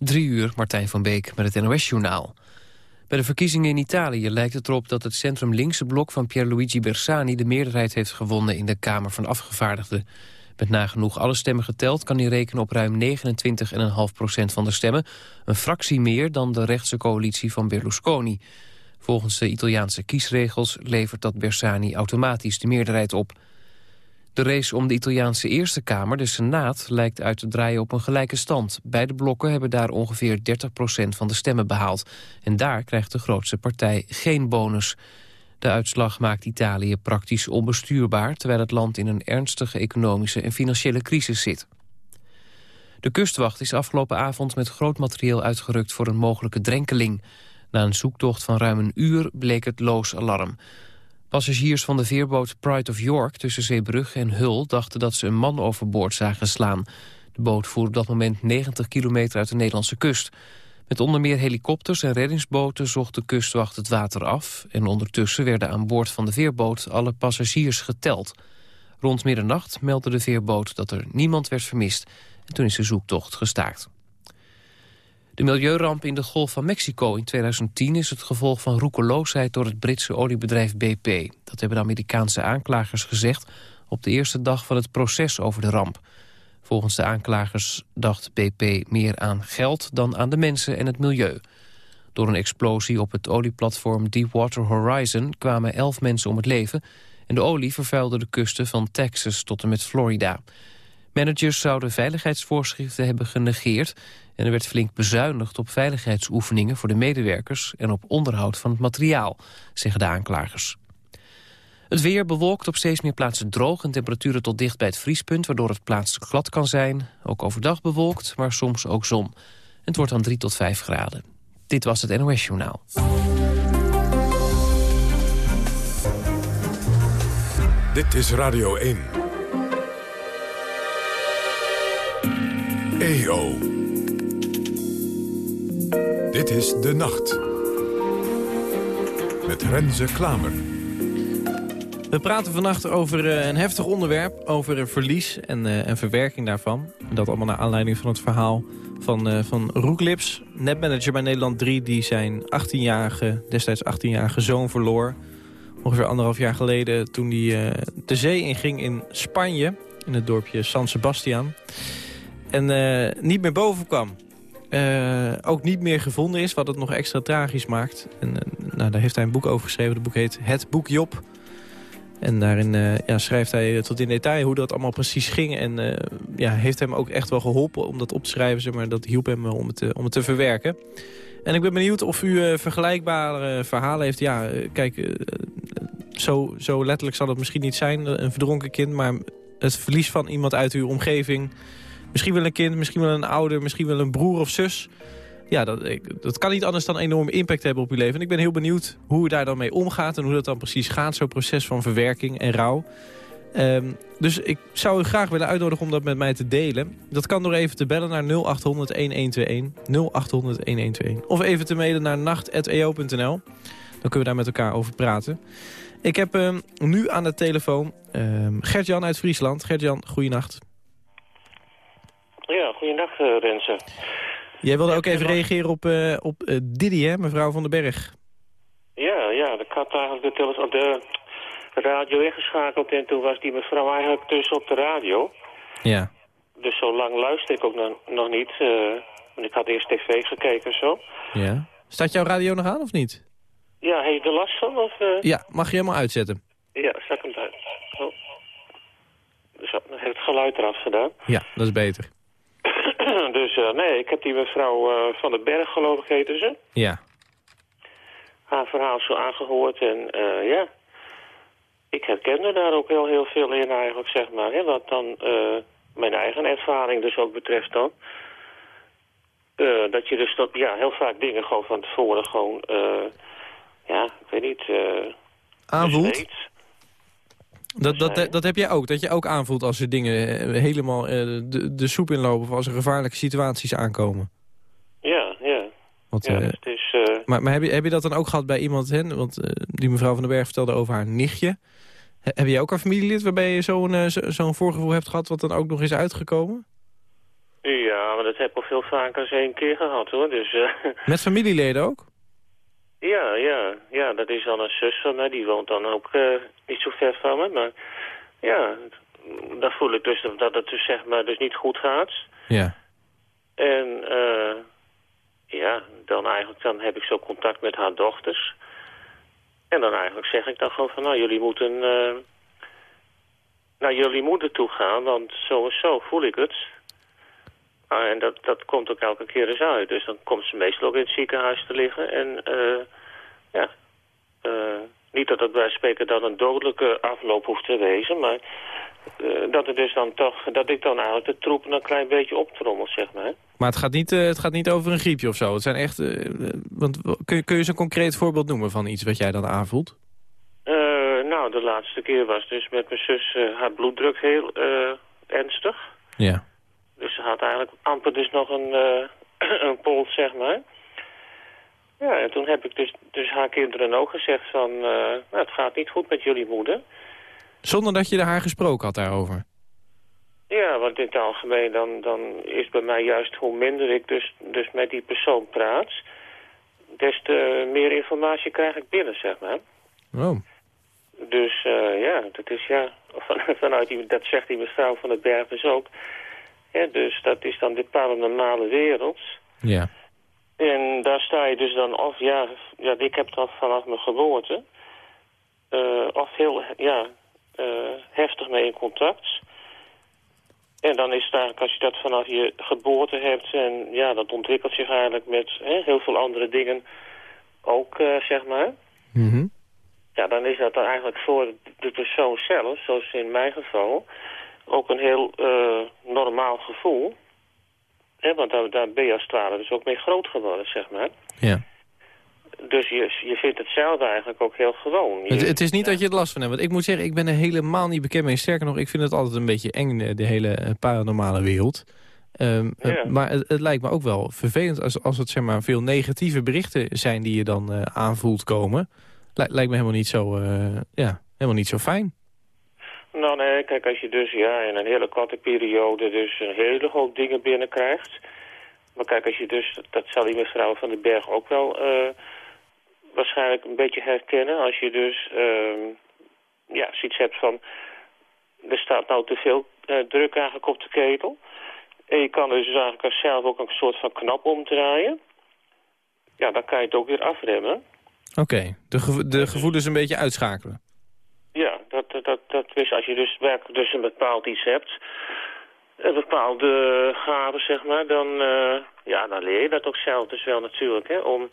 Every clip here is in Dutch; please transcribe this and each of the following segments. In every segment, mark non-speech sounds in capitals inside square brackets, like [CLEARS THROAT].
Drie uur, Martijn van Beek met het NOS-journaal. Bij de verkiezingen in Italië lijkt het erop dat het centrum-linkse blok van Pierluigi Bersani de meerderheid heeft gewonnen in de Kamer van Afgevaardigden. Met nagenoeg alle stemmen geteld kan hij rekenen op ruim 29,5% van de stemmen, een fractie meer dan de rechtse coalitie van Berlusconi. Volgens de Italiaanse kiesregels levert dat Bersani automatisch de meerderheid op. De race om de Italiaanse Eerste Kamer, de Senaat, lijkt uit te draaien op een gelijke stand. Beide blokken hebben daar ongeveer 30% van de stemmen behaald. En daar krijgt de grootste partij geen bonus. De uitslag maakt Italië praktisch onbestuurbaar... terwijl het land in een ernstige economische en financiële crisis zit. De kustwacht is afgelopen avond met groot materieel uitgerukt... voor een mogelijke drenkeling. Na een zoektocht van ruim een uur bleek het loos alarm. Passagiers van de veerboot Pride of York tussen Zeebrugge en Hull... dachten dat ze een man overboord zagen slaan. De boot voer op dat moment 90 kilometer uit de Nederlandse kust. Met onder meer helikopters en reddingsboten zocht de kustwacht het water af... en ondertussen werden aan boord van de veerboot alle passagiers geteld. Rond middernacht meldde de veerboot dat er niemand werd vermist... en toen is de zoektocht gestaakt. De milieuramp in de Golf van Mexico in 2010 is het gevolg van roekeloosheid door het Britse oliebedrijf BP. Dat hebben de Amerikaanse aanklagers gezegd op de eerste dag van het proces over de ramp. Volgens de aanklagers dacht BP meer aan geld dan aan de mensen en het milieu. Door een explosie op het olieplatform Deepwater Horizon kwamen elf mensen om het leven... en de olie vervuilde de kusten van Texas tot en met Florida. Managers zouden veiligheidsvoorschriften hebben genegeerd... en er werd flink bezuinigd op veiligheidsoefeningen voor de medewerkers... en op onderhoud van het materiaal, zeggen de aanklagers. Het weer bewolkt op steeds meer plaatsen droog... en temperaturen tot dicht bij het vriespunt... waardoor het plaatselijk glad kan zijn. Ook overdag bewolkt, maar soms ook zon. Het wordt dan 3 tot 5 graden. Dit was het NOS Journaal. Dit is Radio 1. EO. Dit is De Nacht. Met Renze Klamer. We praten vannacht over uh, een heftig onderwerp, over uh, verlies en, uh, en, verwerking daarvan. Dat allemaal naar aanleiding van het verhaal van, van Roeklips, netmanager bij Nederland 3... die zijn 18-jarige, destijds 18-jarige zoon verloor. Ongeveer anderhalf jaar geleden toen hij de zee inging in Spanje... in het dorpje San Sebastian. En niet meer boven kwam. Ook niet meer gevonden is, wat het nog extra tragisch maakt. En nou, daar heeft hij een boek over geschreven. Het boek heet Het Boek Job... En daarin uh, ja, schrijft hij tot in detail hoe dat allemaal precies ging. En ja, heeft hem ook echt wel geholpen om dat op te schrijven. Zeg maar dat hielp hem om het, te, om het te verwerken. En ik ben benieuwd of u vergelijkbare verhalen heeft. Ja, kijk, zo, zo letterlijk zal het misschien niet zijn, een verdronken kind. Maar het verlies van iemand uit uw omgeving. Misschien wel een kind, misschien wel een ouder, misschien wel een broer of zus ja, dat, dat kan niet anders dan een enorme impact hebben op je leven. En ik ben heel benieuwd hoe u daar dan mee omgaat... en hoe dat dan precies gaat, zo'n proces van verwerking en rouw. Um, dus ik zou u graag willen uitnodigen om dat met mij te delen. Dat kan door even te bellen naar 0800-1121. 0800-1121. Of even te mailen naar nacht.eo.nl. Dan kunnen we daar met elkaar over praten. Ik heb um, nu aan de telefoon um, Gert-Jan uit Friesland. Gert-Jan, goeienacht. Ja, goeienacht uh, Renze. Jij wilde ook even reageren op, uh, op uh, Diddy, hè, mevrouw van den Berg. Ja, ja, ik had eigenlijk de, op de radio ingeschakeld en toen was die mevrouw eigenlijk dus op de radio. Ja. Dus zo lang luister ik ook nog, nog niet. Uh, want ik had eerst tv gekeken zo. Ja. Staat jouw radio nog aan of niet? Ja, heeft je er last van? Of, Ja, mag je helemaal uitzetten. Ja, zet hem uit. Oh. Dus heeft het geluid eraf gedaan. Ja, dat is beter. [CLEARS THROAT] dus uh, nee, ik heb die mevrouw uh, Van den Berg, geloof ik, heette ze. Ja. Haar verhaal zo aangehoord en uh, ja, ik herkende daar ook heel, heel veel in eigenlijk, zeg maar. Hè, wat dan mijn eigen ervaring dus ook betreft dan. dat je dus dat, ja, heel vaak dingen gewoon van tevoren gewoon, ja, ik weet niet... Aanvoelt? Dat, dat, dat heb jij ook, dat je ook aanvoelt als er dingen eh, helemaal uh, de, de soep inlopen... of als er gevaarlijke situaties aankomen. Ja, ja. Uh, uh... Maar, maar heb, je, heb je dat dan ook gehad bij iemand, hè? want die mevrouw van den Berg vertelde over haar nichtje. heb je ook een familielid waarbij je zo'n zo'n voorgevoel hebt gehad... wat dan ook nog is uitgekomen? Ja, maar dat heb ik al veel vaker eens één keer gehad hoor. Dus. [LAUGHS] Met familieleden ook? Ja, ja, ja, dat is dan een zus van mij, die woont dan ook uh, niet zo ver van me. Maar ja, dan voel ik dus dat het dus zeg maar dus niet goed gaat. Ja. En uh, ja, dan eigenlijk dan heb ik zo contact met haar dochters. En dan eigenlijk zeg ik dan gewoon van, nou, jullie moeten uh, naar jullie moeder toe gaan, want zo en zo voel ik het. Ah, en dat, dat komt ook elke keer eens uit. Dus dan komt ze meestal ook in het ziekenhuis te liggen. En uh, ja, uh, niet dat het bij spreken dan een dodelijke afloop hoeft te wezen, maar uh, dat, het dus dan toch, dat ik dan eigenlijk de troepen een klein beetje optrommel, zeg maar. Maar het gaat niet, het gaat niet over een griepje of zo? Het zijn echt, want kun je, kun je eens een concreet voorbeeld noemen van iets wat jij dan aanvoelt? nou, de laatste keer was dus met mijn zus haar bloeddruk heel ernstig. Ja. Dus ze had eigenlijk amper dus nog een, [CLEARS THROAT] een pols, zeg maar. Ja, en toen heb ik dus, dus haar kinderen ook gezegd van... Uh, nou, het gaat niet goed met jullie moeder. Zonder dat je haar gesproken had daarover? Ja, want in het algemeen dan, dan is bij mij juist hoe minder ik dus, dus met die persoon praat... des te meer informatie krijg ik binnen, zeg maar. Oh. Dus uh, ja, dat is ja... Van, [LAUGHS] vanuit die, dat zegt die mevrouw van het berg dus ook. Dus dat is dan de paranormale wereld. Ja. En daar sta je dus dan of, ja, ja ik heb dat vanaf mijn geboorte, uh, of heel ja, uh, heftig mee in contact. En dan is het eigenlijk, als je dat vanaf je geboorte hebt, en ja, dat ontwikkelt zich eigenlijk met hè, heel veel andere dingen ook, uh, zeg maar. Mm -hmm. Ja, dan is dat dan eigenlijk voor de persoon zelf, zoals in mijn geval, ook een heel normaal gevoel. He, want daar, daar ben je als ware dus ook mee groot geworden, zeg maar. Ja. Dus je, je vindt het zelf eigenlijk ook heel gewoon. Je, het, het, is niet ja. dat je het last van hebt. Want ik moet zeggen, ik ben er helemaal niet bekend mee. Sterker nog, ik vind het altijd een beetje eng, de hele paranormale wereld. Um, ja. uh, maar het, het, lijkt me ook wel vervelend als, als het zeg maar, veel negatieve berichten zijn die je dan uh, aanvoelt komen. Lijkt me helemaal niet zo, ja, helemaal niet zo fijn. Nou nee, kijk, als je dus ja, in een hele korte periode dus een hele hoop dingen binnenkrijgt. Maar kijk, als je dus, dat zal die mevrouw van den Berg ook wel uh, waarschijnlijk een beetje herkennen. Als je dus uh, ja, zoiets hebt van, er staat nou te veel uh, druk eigenlijk op de ketel. En je kan dus eigenlijk zelf ook een soort van knap omdraaien. Ja, dan kan je het ook weer afremmen. Oké, de, de gevoelens een beetje uitschakelen. Ja, dat, dat, dat, is als je dus werkelijk dus een bepaald iets hebt, een bepaalde gave, zeg maar, dan, uh, ja, dan leer je dat ook zelf dus wel natuurlijk, hè, om,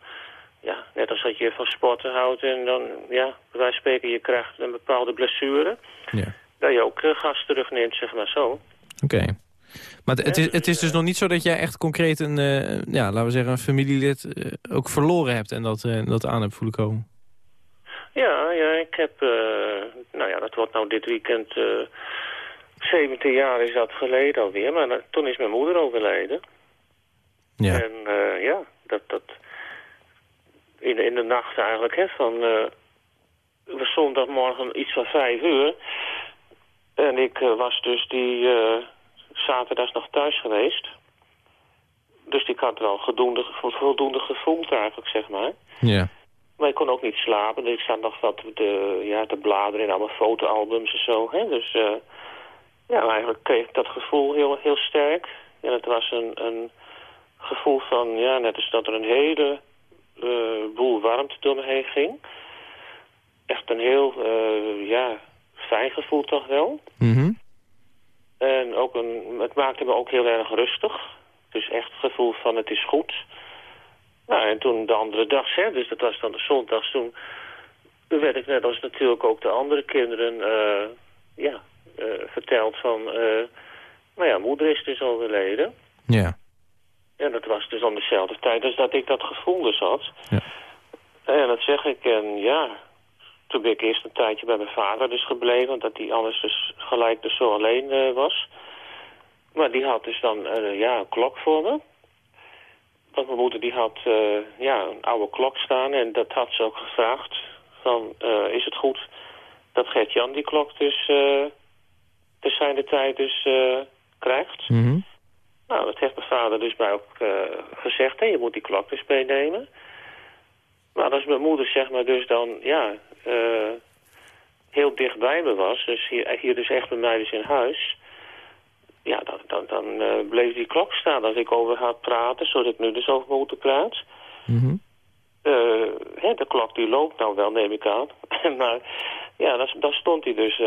ja, net als dat je van sporten houdt en dan, ja, wij spreken, je krijgt een bepaalde blessure, ja. dat je ook uh, gas terugneemt, zeg maar zo. Oké. Okay. Maar het is, het is dus nog niet zo dat jij echt concreet een, uh, ja, laten we zeggen, een familielid ook verloren hebt en dat, dat aan hebt voelen komen? Ja, ja, ik heb, uh, wordt nou dit weekend, uh, 17 jaar is dat geleden alweer, maar toen is mijn moeder overleden. Ja. En uh, ja, dat, dat, in, in de nacht eigenlijk, hè, van, uh, zondagmorgen iets van vijf uur. En ik was dus die uh, zaterdag nog thuis geweest. Dus ik had wel voldoende, voldoende gevoeld eigenlijk, zeg maar. Ja. Maar ik kon ook niet slapen. Dus ik zat nog wat de, ja, te bladeren in allemaal fotoalbums en zo. Hè? Dus uh, ja, eigenlijk kreeg ik dat gevoel heel, heel sterk. En het was een, een gevoel van, ja, net als dat er een hele uh, boel warmte door me heen ging. Echt een heel, uh, ja, fijn gevoel toch wel. Mm -hmm. En ook een, het maakte me ook heel erg rustig. Dus echt het gevoel van het is goed. Nou, en toen de andere dag, hè, dus dat was dan de zondag, toen werd ik net als natuurlijk ook de andere kinderen uh, ja, uh, verteld van, uh, nou ja, moeder is dus overleden. Ja. En dat was dus om dezelfde tijd als dat ik dat gevoel dus had. Ja. En dat zeg ik, en ja, toen ben ik eerst een tijdje bij mijn vader dus gebleven, omdat hij anders dus gelijk dus zo alleen was. Maar die had dus dan, ja, een klok voor me. Want mijn moeder die had uh, ja, een oude klok staan en dat had ze ook gevraagd. Van, uh, is het goed dat Gert-Jan die klok dus uh, te zijn de tijd dus krijgt? Mm -hmm. Nou, dat heeft mijn vader dus mij ook gezegd. Hè, je moet die klok dus meenemen. Maar als mijn moeder zeg maar dus dan, ja, heel dicht bij me was. Dus hier, hier dus echt bij mij dus in huis. Ja, dan, dan, dan uh, bleef die klok staan als ik over had praten. Zoals ik nu dus over moeder praat. Mm hè, de klok die loopt nou wel, neem ik aan. [LAUGHS] maar ja, dan, dan stond hij dus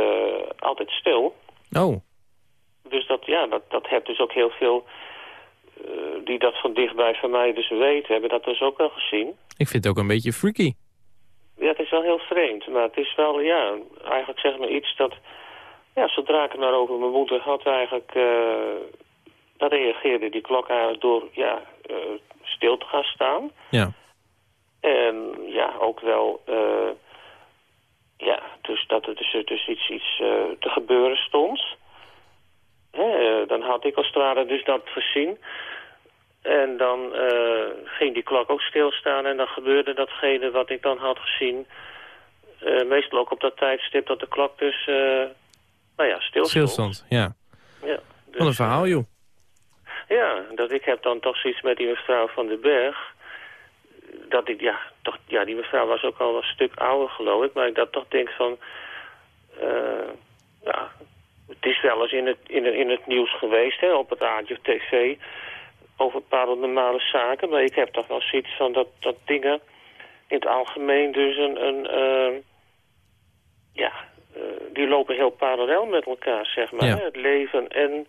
altijd stil. Oh. Dus dat, ja, dat, dat heeft dus ook heel veel die dat van dichtbij van mij dus weten, hebben dat dus ook wel gezien. Ik vind het ook een beetje freaky. Ja, het is wel heel vreemd, maar het is wel, ja, eigenlijk zeg maar iets dat, ja, zodra ik het maar over mijn moeder had eigenlijk, uh, dan reageerde die klok eigenlijk door, ja, uh, stil te gaan staan. Ja. En ja, ook wel, ja, dus dat er dus, dus iets, iets te gebeuren stond. Hè, dan had ik als het ware dus dat gezien. En dan uh, ging die klok ook stilstaan en dan gebeurde datgene wat ik dan had gezien. Uh, meestal ook op dat tijdstip dat de klok dus, uh, nou ja, stilstond. Stilstond, ja. ja dus, Wat een verhaal, joh. Ja, dat ik heb dan toch zoiets met die mevrouw van den Berg. Dat ik, ja, toch, ja, die mevrouw was ook al een stuk ouder geloof ik. Maar ik dat toch denk van, ja, het is wel eens in het, in, het, in het nieuws geweest, hè, op het of tv, over paranormale zaken. Maar ik heb toch wel zoiets van dat, dat dingen in het algemeen dus een... een uh, ja, uh, die lopen heel parallel met elkaar, zeg maar. Ja. Het leven en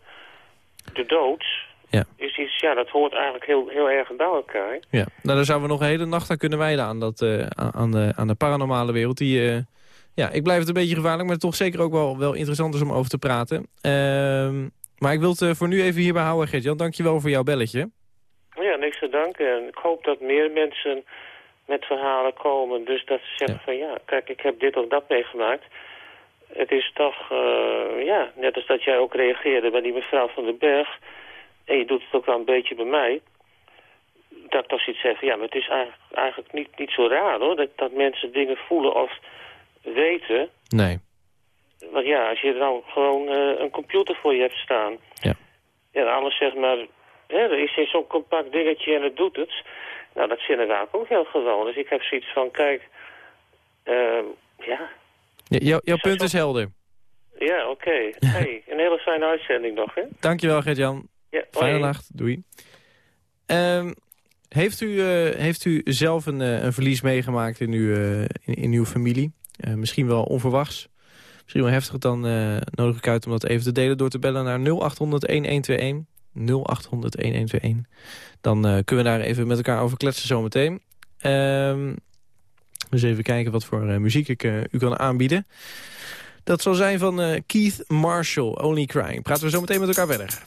de dood ja. is iets, ja, dat hoort eigenlijk heel, heel erg bij elkaar. Ja, nou, daar zouden we nog een hele nacht aan kunnen wijden aan, dat, uh, aan, de, aan de paranormale wereld. Die, ja, ik blijf het een beetje gevaarlijk, maar toch zeker ook wel, wel interessant is om over te praten. Uh, maar ik wil het voor nu even hierbij houden, Gert-Jan. Dank je wel voor jouw belletje. Ja, niks te danken. En ik hoop dat meer mensen met verhalen komen. Dus dat ze zeggen ja. van ja, kijk, ik heb dit of dat meegemaakt. Het is toch, uh, ja, net als dat jij ook reageerde bij die mevrouw van den Berg. En je doet het ook wel een beetje bij mij. Dat ik toch zoiets zeg ja, maar het is eigenlijk, eigenlijk niet, niet zo raar hoor. Dat, dat mensen dingen voelen of weten. Nee. Want ja, als je dan gewoon uh, een computer voor je hebt staan... Ja. En alles zeg maar... Hè, er is zo'n compact dingetje en het doet het. Nou, dat ik eigenlijk ook heel gewoon. Dus ik heb zoiets van, kijk... Uh, ja... ja jouw punt is helder. Ja, oké. Okay. [LAUGHS] hey, een hele fijne uitzending nog, hè? Dankjewel, Gert-Jan. Ja, Fijne nacht. Doei. Um, heeft, u, uh, heeft u zelf een, uh, een verlies meegemaakt in uw, uh, in, in uw familie? Misschien wel onverwachts. Misschien wel heftig, dan nodig ik uit om dat even te delen... door te bellen naar 0800-1121. 0800-1121. Dan kunnen we daar even met elkaar over kletsen zometeen. Uh, dus even kijken wat voor muziek ik u kan aanbieden. Dat zal zijn van Keith Marshall, Only Crying. Praten we zo meteen met elkaar verder.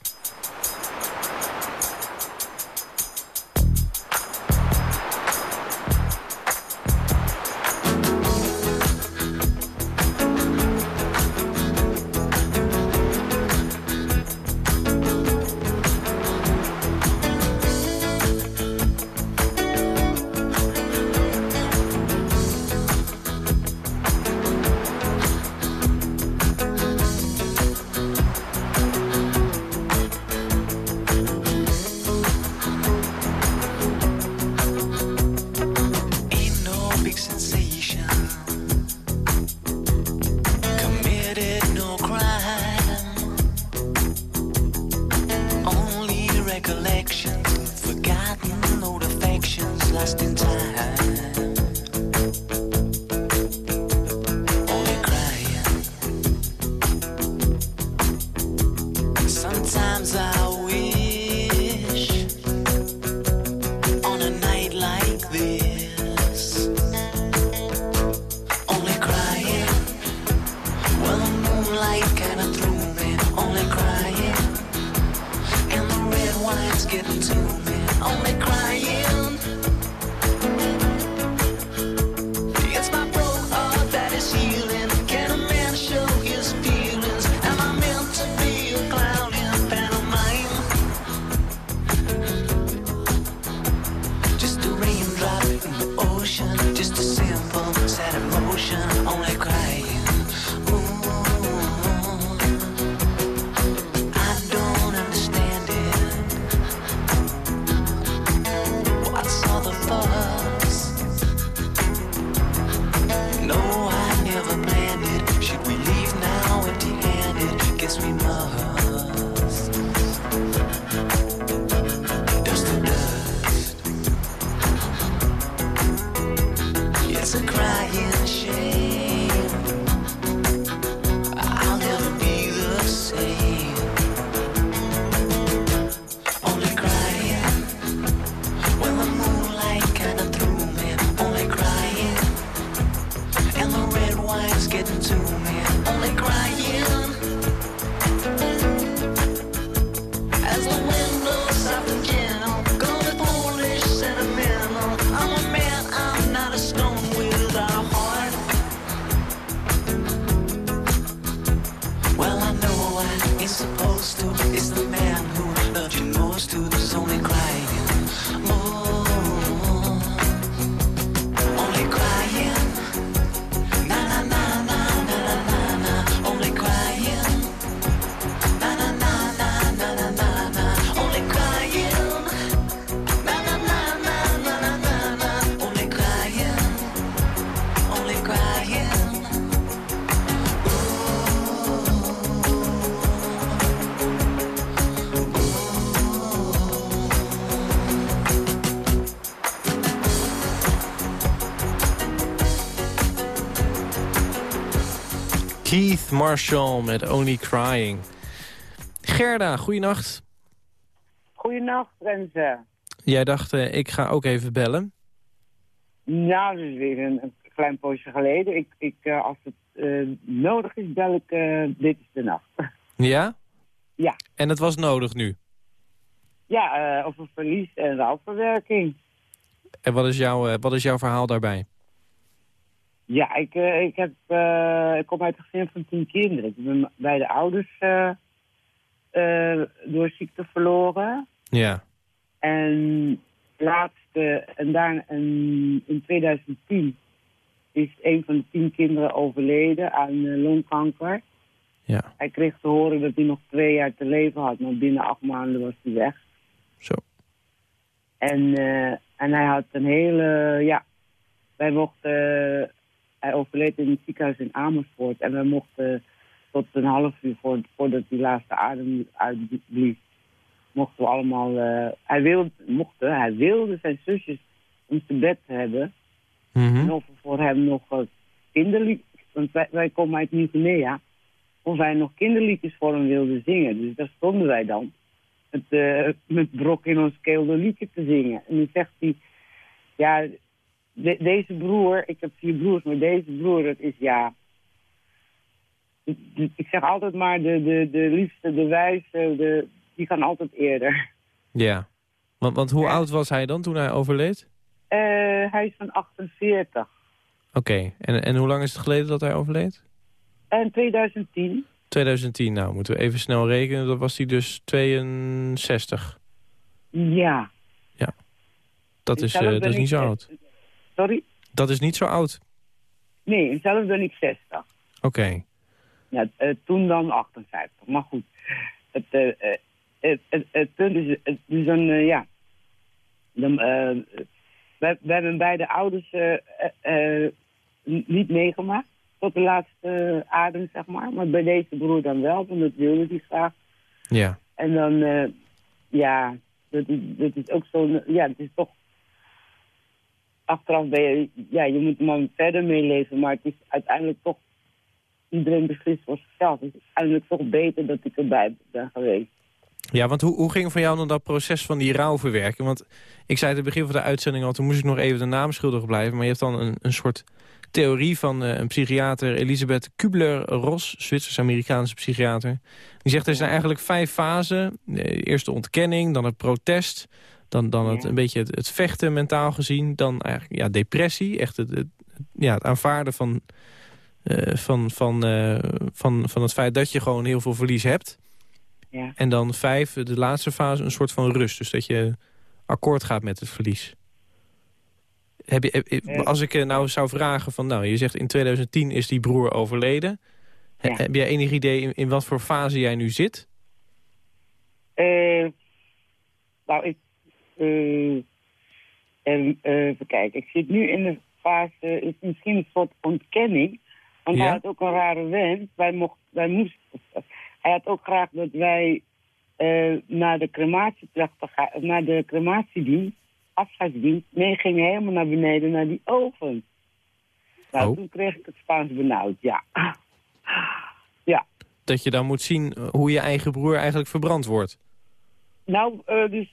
Keith Marshall met Only Crying. Gerda, goeienacht. Goedenacht, Renze. Jij dacht, eh, ik ga ook even bellen. Nou, dat is weer een, een klein poosje geleden. Ik, ik, eh, als het eh, nodig is, bel ik dit is de nacht. [LAUGHS] Ja? Ja. En het was nodig nu? ja, over verlies en rouwverwerking. En wat is, jouw, wat is jouw verhaal daarbij? Ja, ik, eh, ik, heb, eh, ik kom uit een gezin van tien kinderen. Ik ben beide ouders eh, door ziekte verloren. Ja. En laatste, en daarna en in 2010 is een van de tien kinderen overleden aan longkanker. Ja, Hij kreeg te horen dat hij nog twee jaar te leven had, maar binnen acht maanden was hij weg. zo. En, en hij had een hele, ja, wij mochten, hij overleed in het ziekenhuis in Amersfoort. En wij mochten tot een half uur voor, voordat die laatste adem uitblies, mochten we allemaal, eh, hij wilde, mochten, hij wilde zijn zusjes om zijn bed hebben. Mhm. En of we voor hem nog uh, kinderliedjes, want wij, wij komen uit Nieuw-Guinea, of wij nog kinderliedjes voor hem wilden zingen. Dus daar stonden wij dan, met, eh, met brok in ons keel een liedje te zingen. En dan zegt hij, ja, de- deze broer, ik heb vier broers, maar deze broer, dat is ja... Ik zeg altijd maar, de, de, de liefste, de wijze, de, die gaan altijd eerder. Ja. Want, want hoe Ja. oud was hij dan toen hij overleed? Eh, hij is van 48. Oké. En, en hoe lang is het geleden dat hij overleed? En 2010. 2010, nou moeten we even snel rekenen. Dat was hij dus 62. Ja. Dat is, Zelf eh, dat is ik, niet zo oud. Sorry? Dat is niet zo oud. Nee, zelf ben ik 60. Oké. Ja, eh, toen dan 58. Maar goed, het, eh, eh, het, het, het punt is, het is een, eh, ja... Dan, wij, wij hebben beide ouders niet meegemaakt tot de laatste adem, zeg maar. Maar bij deze broer dan wel, want dat wilde hij graag. Ja. En dan, ja, dat is, dat is ook zo, ja, het is toch, achteraf ben je, ja, je moet maar verder meeleven, maar het is uiteindelijk toch, iedereen beslist voor zichzelf. Het is uiteindelijk toch beter dat ik erbij ben geweest. Ja, want hoe, hoe ging voor jou dan dat proces van die rouwverwerking? Want ik zei at het begin van de uitzending al, toen moest ik nog even de naam schuldig blijven. Maar je hebt dan een, een soort theorie van eh, een psychiater, Elisabeth Kubler-Ross, Zwitsers-Amerikaanse psychiater. Die zegt er zijn eigenlijk vijf fasen. Eh, Eerst de ontkenning, dan het protest, dan, dan het, een beetje het, het vechten mentaal gezien. Dan eigenlijk ja, depressie, echt het, het, ja, het aanvaarden van, eh, van, van, eh, van, van het feit dat je gewoon heel veel verlies hebt. Ja. En dan vijf, de laatste fase, een soort van rust. Dus dat je akkoord gaat met het verlies. Heb je, heb- als ik eh, nou zou vragen van... nou, je zegt in 2010 is die broer overleden. He-. Heb jij enig idee in, in wat voor fase jij nu zit? Nou, ik, eh, en, eh, even kijken, ik zit nu in de fase, is misschien een soort ontkenning. Want Ja. hij had ook een rare wens. Wij mocht, wij moesten, hij had ook graag dat wij eh, naar de gaan, naar de crematiedienst, afscheidsdienst, meegingen helemaal naar beneden naar die oven. Nou, Oh. toen kreeg ik het Spaans benauwd, ja. [LAUGHS] ja. Dat je dan moet zien eh, hoe je eigen broer eigenlijk verbrand wordt. Nou, dus,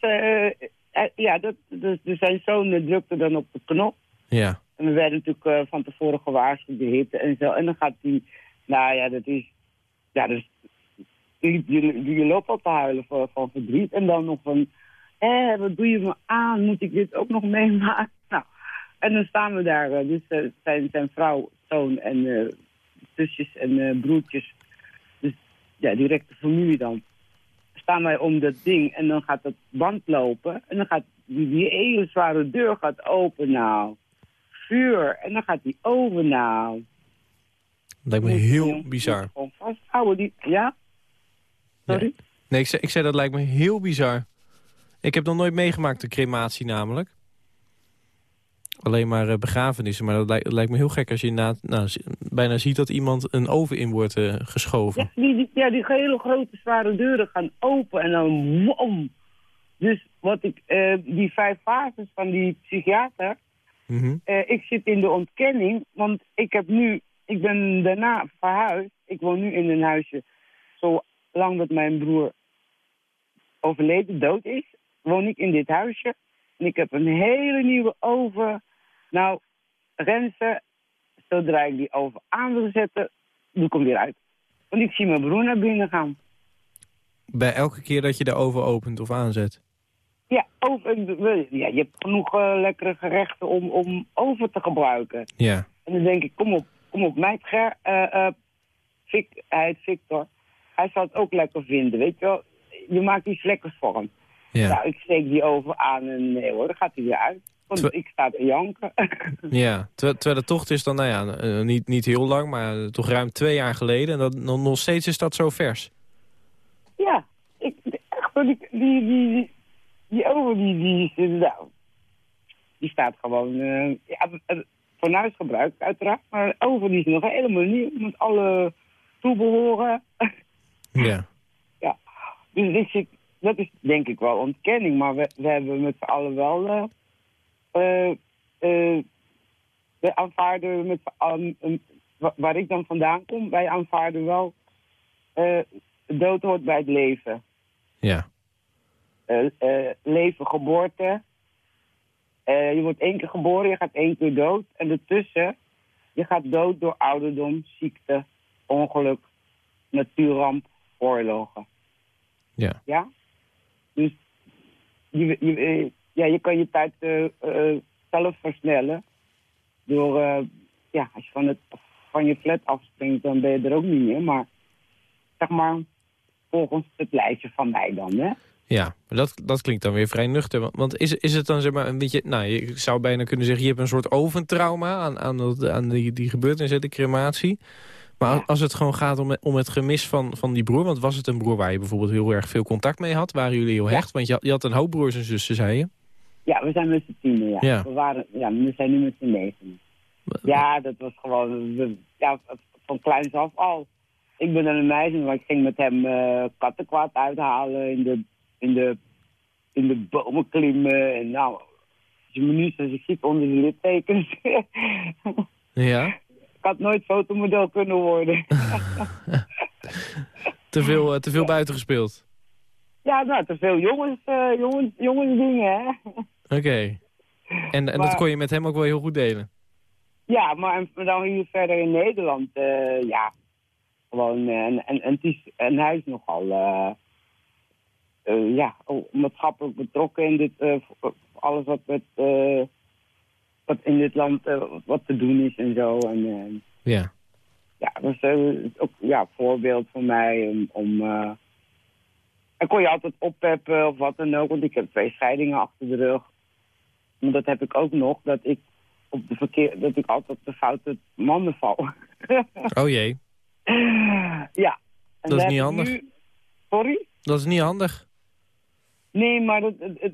ja, dat, dus, zijn zoon eh, drukte dan op de knop. Ja, En we werden natuurlijk eh, van tevoren gewaarschuwd, de hitte en zo. En dan gaat hij, nou ja, dat is, ja, dus, je, je, je loopt al te huilen van, van verdriet. En dan nog van, hé, wat doe je me aan? Moet ik dit ook nog meemaken? [LAUGHS] Nou, en dan staan we daar, eh, dus eh, zijn, zijn vrouw, zoon en eh, zusjes en eh, broertjes. Dus ja, directe familie dan. Staan wij om dat ding en dan gaat dat band lopen. En dan gaat die, die hele zware deur gaat open nou vuur. En dan gaat die over nou. dat lijkt me heel bizar. Gewoon vasthouden. Die, ja? Sorry? Nee, ik zei, ik zei dat lijkt me heel bizar. Ik heb nog nooit meegemaakt de crematie namelijk. Alleen maar eh, begrafenissen. Maar dat lijkt, dat lijkt me heel gek als je na, nou, bijna ziet dat iemand een oven in wordt eh, geschoven. Ja, die, die, ja, die hele grote zware deuren gaan open en dan wom. Dus wat ik, eh, die vijf fases van die psychiater, Mhm. ik zit in de ontkenning, want ik heb nu ik ben daarna verhuisd. Ik woon nu in een huisje. Zolang dat mijn broer overleden, dood is, woon ik in dit huisje. En ik heb een hele nieuwe oven. Nou, Rensen, zodra ik die oven aan wil zetten, ik hem weer uit. Want ik zie mijn broer naar binnen gaan. Bij elke keer dat je de oven opent of aanzet? Ja, oven, ja je hebt genoeg eh, lekkere gerechten om, om oven te gebruiken. Ja. En dan denk ik, kom op, kom op, meid Ger, eh, eh, Vic, hij heet Victor. Hij zal het ook lekker vinden, weet je wel. Je maakt iets lekkers voor hem. Ja. Nou, ik steek die oven aan en nee hoor, dan gaat hij weer uit. Want Twe- ik sta te janken. [LAUGHS] Ja, terwijl, terwijl de tocht is dan, nou ja, eh, niet, niet heel lang, maar eh, toch ruim twee jaar geleden. En dat, nog, nog steeds is dat zo vers. ja, ik, echt, die, die, die, die oven, die, die, nou, die staat gewoon, eh ja, voor huisgebruik uiteraard. Maar de oven die is nog helemaal nieuw, met alle toebehoren. [LAUGHS] Ja. Dus ik zit, dat is denk ik wel ontkenning. Maar we, we hebben met z'n allen wel... eh, eh, we aanvaarden met waar ik dan vandaan kom, wij aanvaarden wel... eh dood hoort bij het leven. Ja. Leven, geboorte. Je wordt één keer geboren, je gaat één keer dood. En ertussen, je gaat dood door ouderdom, ziekte, ongeluk, natuurramp, oorlogen. Ja. Ja? Dus je, je, ja, je kan je tijd eh, eh, zelf versnellen. Door, eh, ja, als je van, het, van je flat afspringt, dan ben je er ook niet meer. Maar, zeg maar, volgens het lijstje van mij dan, hè. Ja, dat, dat klinkt dan weer vrij nuchter. Want- Want is, is het dan zeg maar een beetje... Nou, je zou bijna kunnen zeggen... je hebt een soort oventrauma aan, aan, dat, aan die, die gebeurtenis, de crematie. Maar als, als het gewoon gaat om, om het gemis van, van die broer... want was het een broer waar je bijvoorbeeld heel erg veel contact mee had? Waren jullie heel hecht? Want je, had- je had een hoop broers en zussen, zei je? Ja, we zijn met z'n tienen, ja. Ja. We, waren, ja. we zijn nu met z'n negen. Ja, dat was gewoon we- ja, van kleins af al. Ik ben een meisje, maar ik ging met hem eh kattenkwaad uithalen, in de, in, de, in de bomen klimmen. En nou, als je me nu ik ziet onder de littekens. [LAUGHS] Ja? ik had nooit fotomodel kunnen worden. [LAUGHS] Te veel, eh, te veel buiten gespeeld? Ja, nou, te veel jongens, eh jongens, jongensdingen, hè. Oké. En, en dat kon je met hem ook wel heel goed delen? Ja, maar dan hier verder in Nederland, eh, ja, gewoon, eh, en, en, en, is, en hij is nogal, eh, ja, maatschappelijk betrokken in dit, eh, alles wat, met, wat in dit land, wat te doen is en zo. En eh, Ja. ja, dat is ook ja, een voorbeeld voor mij om, om en kon je altijd oppeppen of wat dan ook, want ik heb twee scheidingen achter de rug. Maar dat heb ik ook nog, dat ik op de verkeer, dat ik altijd op de foute mannen val. [LAUGHS] Oh jee, ja. Dat is En niet handig. nu- Sorry? dat is niet handig. Nee, maar dat, het, het,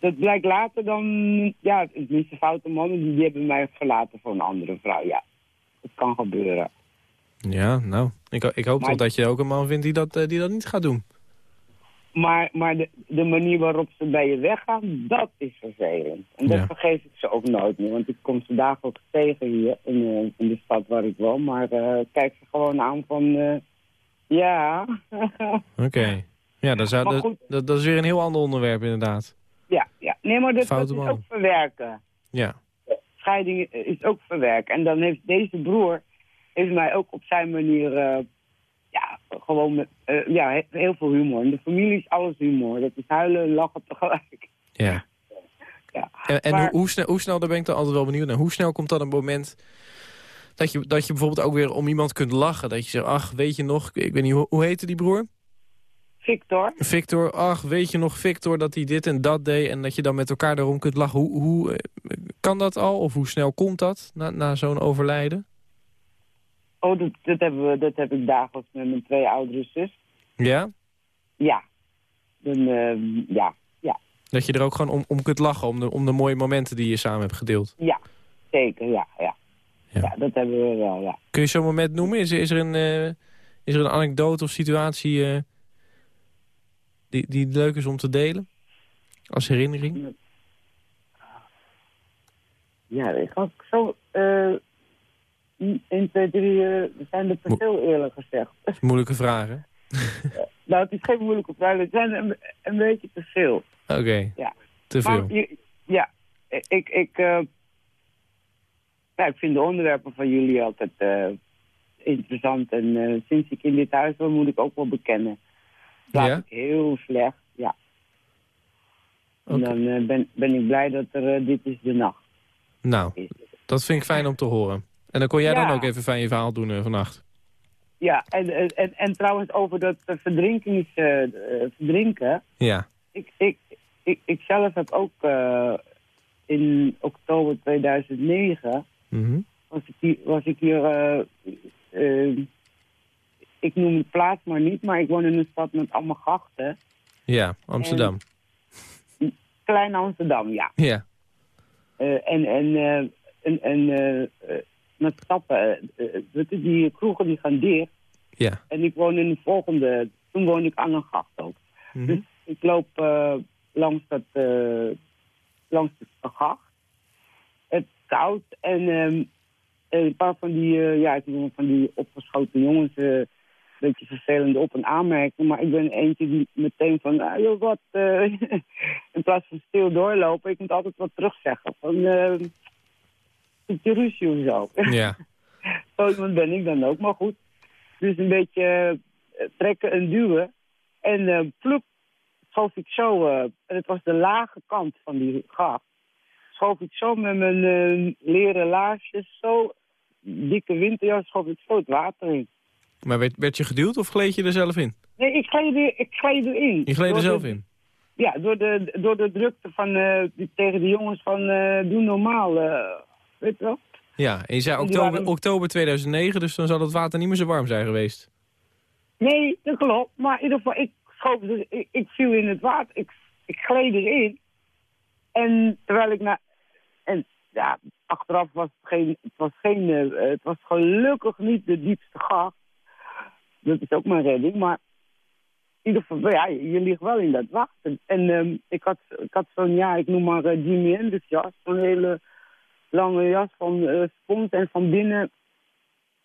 dat blijkt later dan... Ja, het minste foute mannen, die, die hebben mij verlaten voor een andere vrouw. Ja, het kan gebeuren. Ja, nou, ik, ik hoop Maar- toch dat je ook een man vindt die dat, eh, die dat niet gaat doen. Maar, maar de, de manier waarop ze bij je weggaan, dat is vervelend. En dat Ja. vergeet ik ze ook nooit meer. Want ik kom ze dagelijks tegen hier in, eh, in de stad waar ik woon. Maar eh, kijk ze gewoon aan van... ja, [LAUGHS] Oké. Ja, dat, zou, Maar dat, dat, dat is weer een heel ander onderwerp inderdaad. ja, ja. Nee, maar dat, dat is ook verwerken. Ja, Scheiding is ook verwerken. En dan heeft deze broer heeft mij ook op zijn manier... eh, ja, gewoon met, eh, ja, he- heel veel humor. In de familie is alles humor. Dat is huilen en lachen tegelijk. ja. Ja. En, en Maar- hoe, hoe, snel, hoe snel, daar ben ik dan altijd wel benieuwd naar. Hoe snel komt dan een moment dat je, dat je bijvoorbeeld ook weer om iemand kunt lachen? Dat je zegt, ach, weet je nog, ik weet niet, hoe, hoe heette die broer? Victor? Victor, ach, weet je nog, Victor, dat hij dit en dat deed... en dat je dan met elkaar daarom kunt lachen. Hoe, hoe eh, kan dat al? Of hoe snel komt dat na, na zo'n overlijden? Oh, dat, dat, hebben we, dat heb ik dagelijks met mijn twee oudere zus. Ja? Ja. Dan, eh, ja, ja, Dat je er ook gewoon om, om kunt lachen, om de, om de mooie momenten die je samen hebt gedeeld. ja. Zeker, ja, ja. Ja. Ja, dat hebben we wel, ja. Kun je zo'n moment noemen? Is, er- is, er een, eh, is er een anekdote of situatie eh, die, die leuk is om te delen? Als herinnering? Ja, ik had zo... eh, 1, 2, 3, er zijn er te veel eerlijk gezegd. [LAUGHS] Moeilijke vragen. [LAUGHS] nou, het is geen moeilijke vraag, het zijn een, een beetje te veel. Oké, Ja. te veel. Maar, ja, ik, ik, eh, ja, ik vind de onderwerpen van jullie altijd eh, interessant. En eh, sinds ik in dit huis woon, moet ik ook wel bekennen. Slaap Ja? ik heel slecht, ja. En dan ben, ben ik blij dat er Dit is de Nacht Nou, dat vind ik fijn om te horen. En dan kon jij dan ook even fijn je verhaal doen eh, vannacht. Ja, en, en, en, en trouwens over dat uh, verdrinkings, eh, eh, verdrinken. Ja, Ik, ik, ik, ik zelf heb ook eh, in oktober 2009... Mhm. was ik hier, was ik hier eh, eh, ik noem de plaats maar niet, maar ik woon in een stad met allemaal grachten. ja Amsterdam. Klein Amsterdam, ja. Ja, Eh, en en, eh, en, en eh, eh, met stappen, eh, eh, die kroegen die gaan dicht. ja. En ik woon in de volgende, toen woonde ik aan een gracht ook. Mhm. Dus ik loop eh, langs, dat, langs de gracht. Het is koud en ehm, een paar van die, ja, ik noem het van die opgeschoten jongens, een beetje vervelende op- en aanmerken. Maar ik ben eentje die meteen van, ah, joh, wat, [LAUGHS] in plaats van stil doorlopen, ik moet altijd wat terugzeggen. Van, eh, is je ruzie of zo? Ja, [LAUGHS] Zo iemand ben ik dan ook, maar goed. Dus een beetje eh, trekken en duwen. En eh pluk schoof ik zo, en het was de lage kant van die gracht, schoof ik zo met mijn eh, leren laarsjes, zo dikke winterjas, schoof ik zo het water in. maar werd, werd je geduwd of gleed je er zelf in? Nee, ik gleed, er, ik gleed erin. Je gleed er zelf de- in? Ja, door de, door de drukte van, die, tegen de jongens van doe normaal, weet je wel. Ja, en je zei oktober, waren- oktober 2009, dus dan zal het water niet meer zo warm zijn geweest. Nee, dat klopt. Maar in ieder geval, ik, schoof, dus, ik, ik viel in het water. Ik, ik gleed erin. En terwijl ik naar... En ja, achteraf was het geen... Het was, geen, eh, het was gelukkig niet de diepste gracht. Dat is ook mijn redding. Maar in ieder geval, ja, je ligt wel in dat water. En ehm, ik had, ik had zo'n, ja, ik noem maar eh, Jimi Hendrix jas. Zo'n hele lange jas van eh spons en van binnen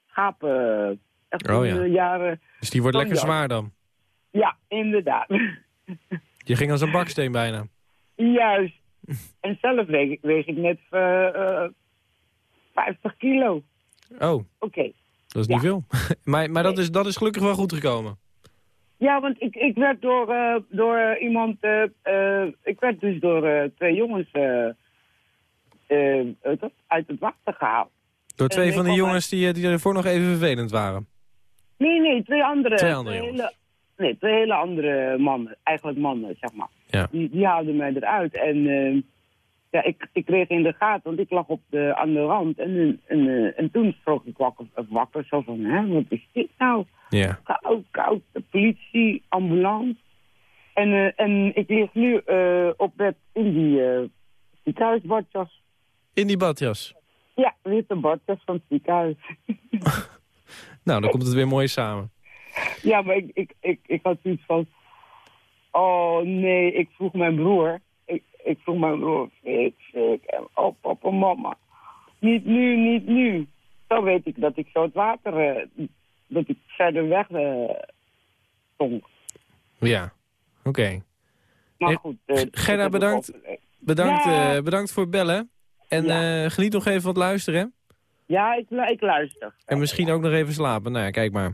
schapen. eh, Echt Oh, ja. de jaren... Dus die wordt lekker zwaar dan. Ja, inderdaad. Je ging als een baksteen bijna. Juist. En zelf weeg, ik- weeg ik net eh, eh, 50 kilo. Oh, Oké. dat is niet veel. [LAUGHS] maar maar dat, is, dat is gelukkig wel goed gekomen. Ja, want ik, ik werd door, eh, door iemand... eh, eh, ik werd dus door eh, twee jongens eh, eh, uit het- uit het water gehaald. Door twee ik van die kwam jongens die, eh, die ervoor nog even vervelend waren. Nee, nee, twee andere. Twee andere jongens. hele, Nee, twee hele andere mannen. Eigenlijk mannen, zeg maar. Ja. Die, die haalden mij eruit. En eh, ja, ik, ik kreeg in de gaten, want ik lag op de, aan de rand. En, en, eh, en toen schrok ik wakker, wakker. Zo van, hè, wat is dit nou? Ja. Koud, koud. De politie, ambulance. En, eh, en ik lig nu eh, op bed in die uh, ziekenhuisbadjas. In die badjas. Ja, witte badjas van het ziekenhuis. [LAUGHS] Nou, dan komt het weer mooi samen. Ja, maar ik, ik, ik, ik had zoiets van... Oh nee, ik vroeg mijn broer. Ik, ik vroeg mijn broer, Fik, Fik, en oh papa, mama. Niet nu, niet nu. Zo weet ik dat ik zo het water... eh, dat ik verder weg eh stond. Ja, oké. Maar Hey, goed. eh, Gerda, ik bedankt. Bedankt, Ja. eh, bedankt voor het bellen. En Ja. eh, geniet nog even van het luisteren. hè? Ja, ik, ik luister. En misschien ook nog even slapen. Nou ja, kijk maar.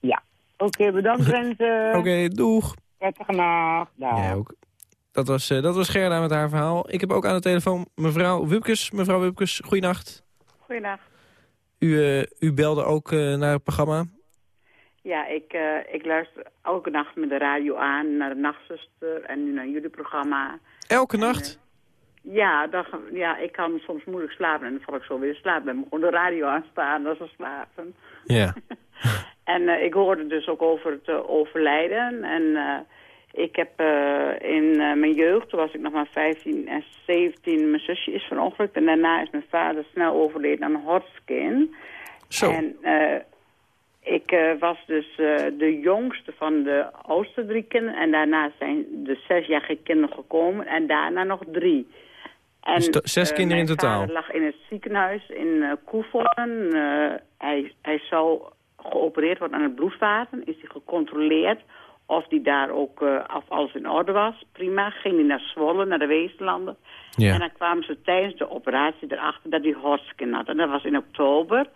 Ja. Oké, bedankt [LAUGHS] mensen. Oké, doeg. Prettige nacht. Jij ook. Dat was, eh, dat was Gerda met haar verhaal. Ik heb ook aan de telefoon mevrouw Wupkes. Mevrouw Wupkes, goeienacht. Goedendag. U, eh, u belde ook eh, naar het programma. Ja, ik, eh, ik luister elke nacht met de radio aan naar de Nachtzuster en nu naar jullie programma. Elke En, nacht? Ja, dan, ja, ik kan soms moeilijk slapen en dan val ik zo weer slaap. Dan moet gewoon de radio aanstaan, dat is slapen. Ja. [LAUGHS] En eh, ik hoorde dus ook over het eh, overlijden. En eh, ik heb in mijn jeugd, toen was ik nog maar 15 en 17, mijn zusje is verongelukt. En daarna is mijn vader snel overleden aan Hodgkin. Zo. En ik was dus de jongste van de oudste drie kinderen. En daarna zijn de zesjarige kinderen gekomen. En daarna nog drie. En, Dus to- zes eh, kinderen in totaal? vader lag in het ziekenhuis in eh Koevoorn. Eh, hij, hij zou geopereerd worden aan het bloedvaten. Is hij gecontroleerd of die daar ook, eh, alles in orde was. Prima. Ging hij naar Zwolle, naar de Weeslanden. Ja. En dan kwamen ze tijdens de operatie erachter dat hij Hodgkin had. En dat was in oktober.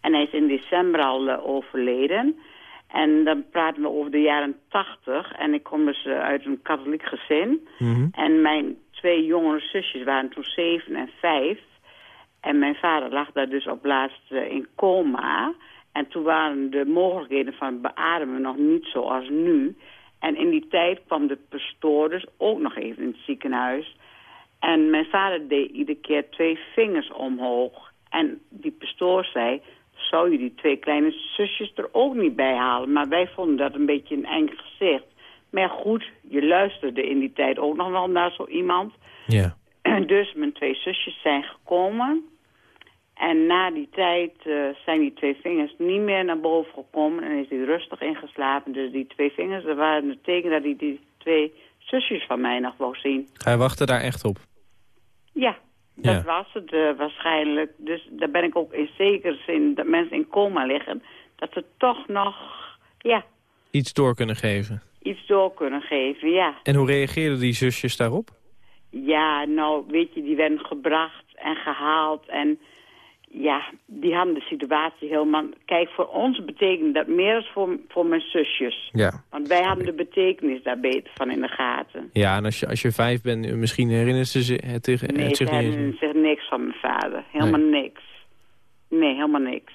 En hij is in december al eh, overleden. En dan praten we over de jaren tachtig. En ik kom dus eh, uit een katholiek gezin. Mhm. En mijn twee jongere zusjes waren toen zeven en vijf. En mijn vader lag daar dus op laatst eh, in coma. En toen waren de mogelijkheden van beademen nog niet zoals nu. En in die tijd kwam de pastoor dus ook nog even in het ziekenhuis. En mijn vader deed iedere keer twee vingers omhoog. En die pastoor zei, zou je die twee kleine zusjes er ook niet bij halen? Maar wij vonden dat een beetje een eng gezicht. Maar goed, je luisterde in die tijd ook nog wel naar zo iemand. Ja. [CLEARS THROAT] Dus mijn twee zusjes zijn gekomen. En na die tijd eh, zijn die twee vingers niet meer naar boven gekomen. En is hij rustig ingeslapen. Dus die twee vingers, dat waren het teken dat hij die twee zusjes van mij nog wou zien. Hij wachtte daar echt op. Ja, dat Ja. was het eh, waarschijnlijk. Dus daar ben ik ook in zekere zin dat mensen in coma liggen. Dat ze toch nog, ja, Iets door kunnen geven. iets door kunnen geven, ja. En hoe reageerden die zusjes daarop? Ja, nou, weet je, die werden gebracht en gehaald. En ja, die hadden de situatie helemaal... Kijk, voor ons betekent dat meer als voor, voor mijn zusjes. Ja. Want wij hadden de betekenis daar beter van in de gaten. Ja, en als je, als je vijf bent, misschien herinneren ze zich- het, Nee, het ze zich niet zich niks van mijn vader. Helemaal niks. Nee, helemaal niks.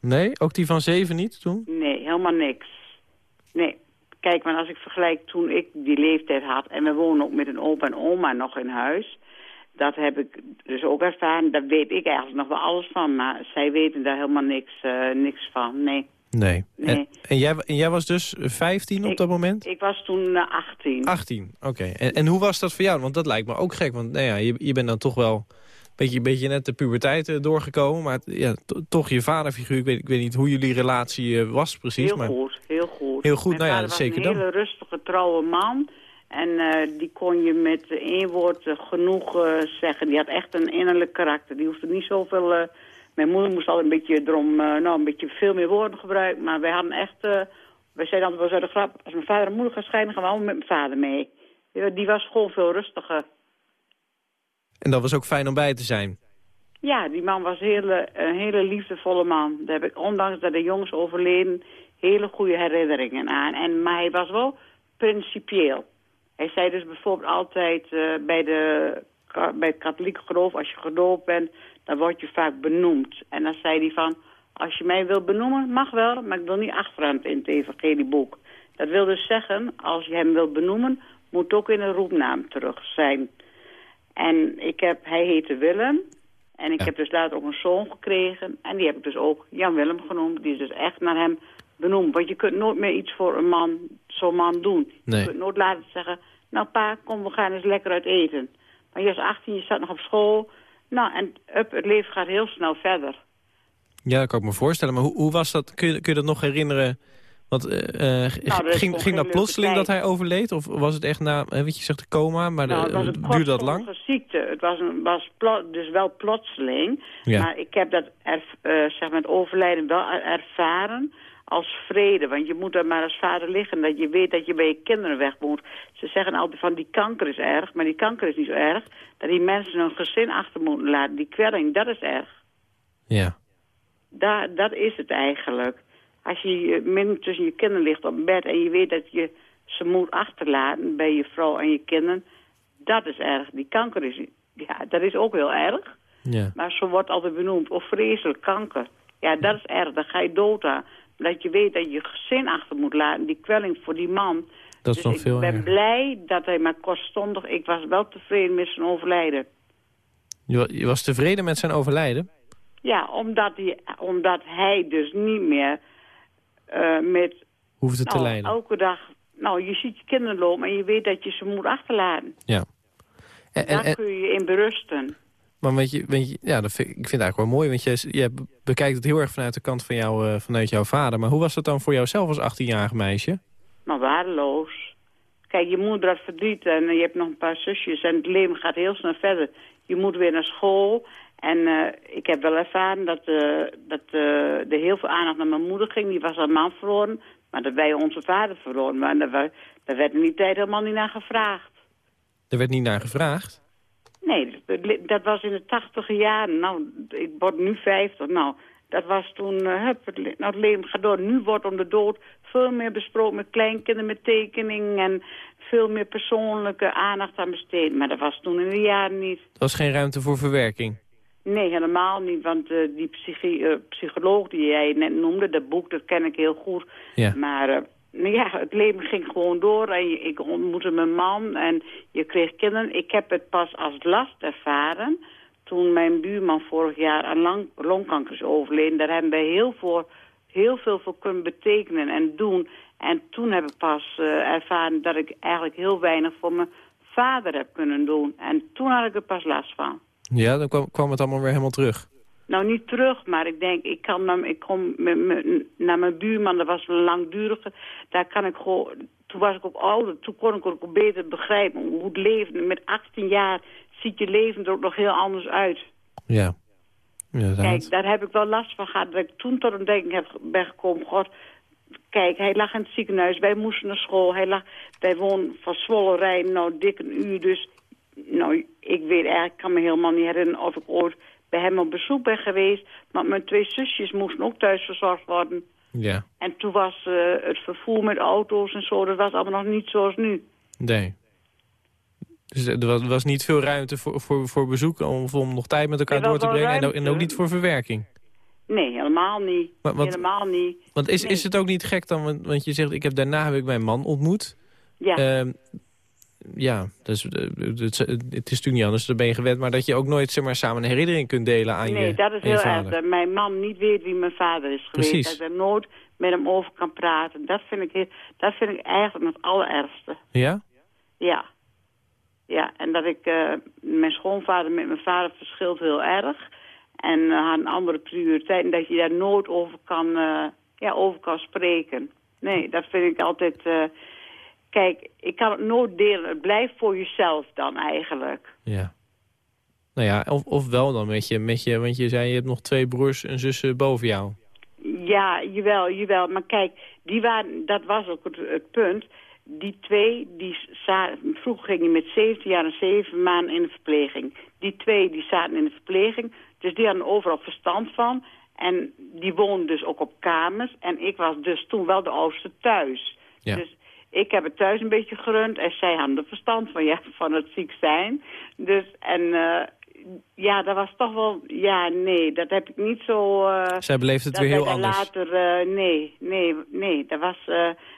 Nee? Ook die van zeven niet toen? Nee, helemaal niks. Nee. Kijk, maar als ik vergelijk toen ik die leeftijd had... en we wonen ook met een opa en oma nog in huis... dat heb ik dus ook ervaren. Daar weet ik eigenlijk nog wel alles van. Maar zij weten daar helemaal niks, eh, niks van. Nee. Nee. Nee. En, en, jij, en jij was dus 15 op Ik- dat moment? Ik was toen eh, 18. 18, oké. En, en hoe was dat voor jou? Want dat lijkt me ook gek. Want nou ja, je, je bent dan toch wel een beetje, beetje net de puberteit eh, doorgekomen. Maar ja, to- toch je vaderfiguur. Ik weet, ik weet niet hoe jullie relatie was precies. heel maar goed, heel goed. Heel goed, Mijn nou ja, zeker dan. een hele rustige, trouwe man. En eh, die kon je met één woord eh, genoeg eh, zeggen. Die had echt een innerlijk karakter. Die hoefde niet zoveel... mijn moeder moest al een beetje erom, nou, een beetje veel meer woorden gebruiken. Maar wij hadden echt... wij zeiden altijd wel zo de grap... Als mijn vader en moeder gaan scheiden, gaan we allemaal met mijn vader mee. Die, die was gewoon veel rustiger. En dat was ook fijn om bij te zijn. Ja, die man was hele, een hele liefdevolle man. Daar heb ik, ondanks dat de jongens overleden, hele goede herinneringen aan. En, maar hij was wel principieel. Hij zei dus bijvoorbeeld altijd eh, bij, de, bij het katholieke geloof, als je gedoopt bent, dan word je vaak benoemd. En dan zei hij van, als je mij wil benoemen, mag wel, maar ik wil niet achteraan in het evangelieboek. Dat wil dus zeggen, als je hem wilt benoemen, moet ook in een roepnaam terug zijn. En ik heb, hij heette Willem. En ik Ja. heb dus later ook een zoon gekregen. En die heb ik dus ook Jan Willem genoemd. Die is dus echt naar hem benoemd. Want je kunt nooit meer iets voor een man, zo'n man doen. Nee. Je kunt nooit laten zeggen, nou pa, kom we gaan eens lekker uit eten. Maar je was 18, je zat nog op school. Nou, en up, het leven gaat heel snel verder. Ja, dat kan ik me voorstellen. Maar hoe, hoe was dat? Kun je, kun je dat nog herinneren? Want eh, eh, Nou, dat is ging, ging dat plotseling dat hij overleed? Of was het echt na, eh, weet je, zegt de coma, maar Nou, de, het was een duurde dat lang? kortstondige ziekte. Het was, een, was plo- dus wel plotseling. Ja. Maar ik heb dat er, eh, zeg maar het overlijden wel er- ervaren als vrede. Want je moet er maar als vader liggen. Dat je weet dat je bij je kinderen weg moet. Ze zeggen altijd van die kanker is erg. Maar die kanker is niet zo erg. Dat die mensen hun gezin achter moeten laten. Die kwelling, dat is erg. Ja. Daar, dat is het eigenlijk. Als je midden tussen je kinderen ligt op bed en je weet dat je ze moet achterlaten bij je vrouw en je kinderen, dat is erg. Die kanker is, ja, dat is ook heel erg. ja. Maar zo wordt altijd benoemd, of vreselijk kanker. Ja, dat is erg, dan ga je dood aan. Dat je weet dat je je gezin achter moet laten, die kwelling voor die man. Dat is dus nog veel ik ben erger. blij dat hij maar kortstondig... Ik was wel tevreden met zijn overlijden. Je, wa- je was tevreden met zijn overlijden? Ja, omdat hij, omdat hij dus niet meer eh, met... Hoefde te nou, lijden? elke dag... Nou, je ziet je kinderen lopen en je weet dat je ze moet achterlaten. Ja. En, en, Daar kun je je in berusten. Maar weet je, weet je, ja, dat vind, ik vind het eigenlijk wel mooi, want je, je bekijkt het heel erg vanuit de kant van jou, eh, vanuit jouw vader. Maar hoe was dat dan voor jou zelf als 18-jarig meisje? Maar waardeloos. Kijk, je moeder had verdriet en je hebt nog een paar zusjes en het leven gaat heel snel verder. Je moet weer naar school. En uh, ik heb wel ervaren dat, uh, dat er heel veel aandacht naar mijn moeder ging. Die was haar man verloren, maar dat wij onze vader verloren. Maar daar, daar werd in die tijd helemaal niet naar gevraagd. Er werd niet naar gevraagd? Nee, dat was in de tachtige jaren. Nou, ik word nu vijftig. Nou, dat was toen, uh, hup, het, nou, het leven gaat door. Nu wordt om de dood veel meer besproken met kleinkinderen, met tekening... en veel meer persoonlijke aandacht aan besteed. Maar dat was toen in de jaren niet. Er was geen ruimte voor verwerking? Nee, helemaal niet. Want uh, die psychi uh, psycholoog die jij net noemde, dat boek, dat ken ik heel goed. Ja. Maar ja, het leven ging gewoon door en ik ontmoette mijn man en je kreeg kinderen. Ik heb het pas als last ervaren toen mijn buurman vorig jaar aan lang, longkanker is overleden. Daar hebben wij heel, voor, heel veel voor kunnen betekenen en doen. En toen heb ik pas uh, ervaren dat ik eigenlijk heel weinig voor mijn vader heb kunnen doen. En toen had ik er pas last van. Ja, dan kwam, kwam het allemaal weer helemaal terug. Nou, niet terug, maar ik denk, ik, kan naar, ik kom naar mijn buurman, dat was een langdurige. Daar kan ik gewoon, toen was ik ook ouder, toen kon ik ook beter begrijpen hoe het leven. Met 18 jaar ziet je leven er ook nog heel anders uit. Ja. ja Kijk, daar heb ik wel last van gehad. Dat ik toen tot een denking heb, ben gekomen, god, kijk, hij lag in het ziekenhuis, wij moesten naar school. Hij lag, wij woonden van Zwolle rijden, nou dik een uur, dus... Nou, ik weet eigenlijk, ik kan me helemaal niet herinneren of ik ooit bij hem op bezoek ben geweest. Maar mijn twee zusjes moesten ook thuis verzorgd worden. Ja. En toen was uh, het vervoer met auto's en zo, dat was allemaal nog niet zoals nu. Nee. Dus er was, was niet veel ruimte voor, voor, voor bezoek om, om nog tijd met elkaar door te brengen en ook, en ook, niet voor verwerking? Nee, helemaal niet. Maar, helemaal niet. Want is, is het ook niet gek dan, want, want je zegt, ik heb, daarna heb ik mijn man ontmoet. Ja. Uh, ja, dus, het, is natuurlijk niet anders, dan ben je gewend... maar dat je ook nooit zeg maar, samen een herinnering kunt delen aan nee, je Nee, dat is heel erg. Dat mijn man niet weet wie mijn vader is geweest. Precies. Dat ik er nooit met hem over kan praten. Dat vind ik, heel, dat vind ik eigenlijk het allerergste. Ja? Ja. Ja, en dat ik... Uh, mijn schoonvader met mijn vader verschilt heel erg. En uh, had een andere prioriteit. En dat je daar nooit over kan, uh, ja, over kan spreken. Nee, dat vind ik altijd... Kijk, ik kan het nooit delen. Het blijft voor jezelf dan eigenlijk. Ja. Nou ja, of, of wel dan met je, met je... Want je zei, je hebt nog twee broers en zussen boven jou. Ja, jawel, jawel. Maar kijk, die waren, dat was ook het, het punt. Die twee, die vroeger ging je met 17 jaar en 7 maanden in de verpleging. Die twee, die zaten in de verpleging. Dus die hadden overal verstand van. En die woonden dus ook op kamers. En ik was dus toen wel de oudste thuis. Ja. Dus ik heb het thuis een beetje gerund en zij hadden er verstand van, ja, van het ziek zijn. Dus, en uh, ja, dat was toch wel, ja, nee, dat heb ik niet zo... Uh, zij beleefde het weer heel anders. later, uh, nee, nee, nee, dat was...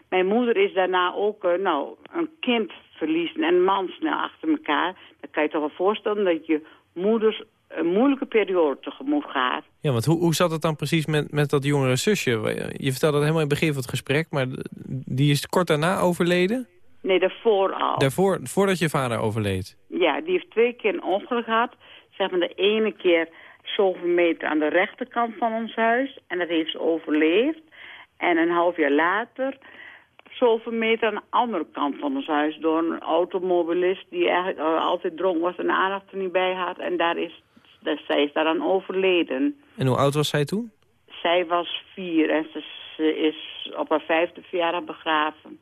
mijn moeder is daarna ook, nou, een kind verliezen en een man snel achter elkaar. Dan kan je toch wel voorstellen dat je moeders een moeilijke periode tegemoet gaat. Ja, want hoe, hoe zat het dan precies met, met dat jongere zusje? Je vertelde het helemaal in het begin van het gesprek, maar die is kort daarna overleden? Nee, daarvoor al. Daarvoor, voordat je vader overleed? Ja, die heeft twee keer een ongeluk gehad. Zeg maar de ene keer zoveel meter aan de rechterkant van ons huis. En dat heeft ze overleefd. En een half jaar later zoveel meter aan de andere kant van ons huis... door een automobilist die eigenlijk altijd dronk was en aandacht er niet bij had. En daar is dus zij is daaraan overleden. En hoe oud was zij toen? Zij was vier en ze is op haar vijfde verjaardag begraven.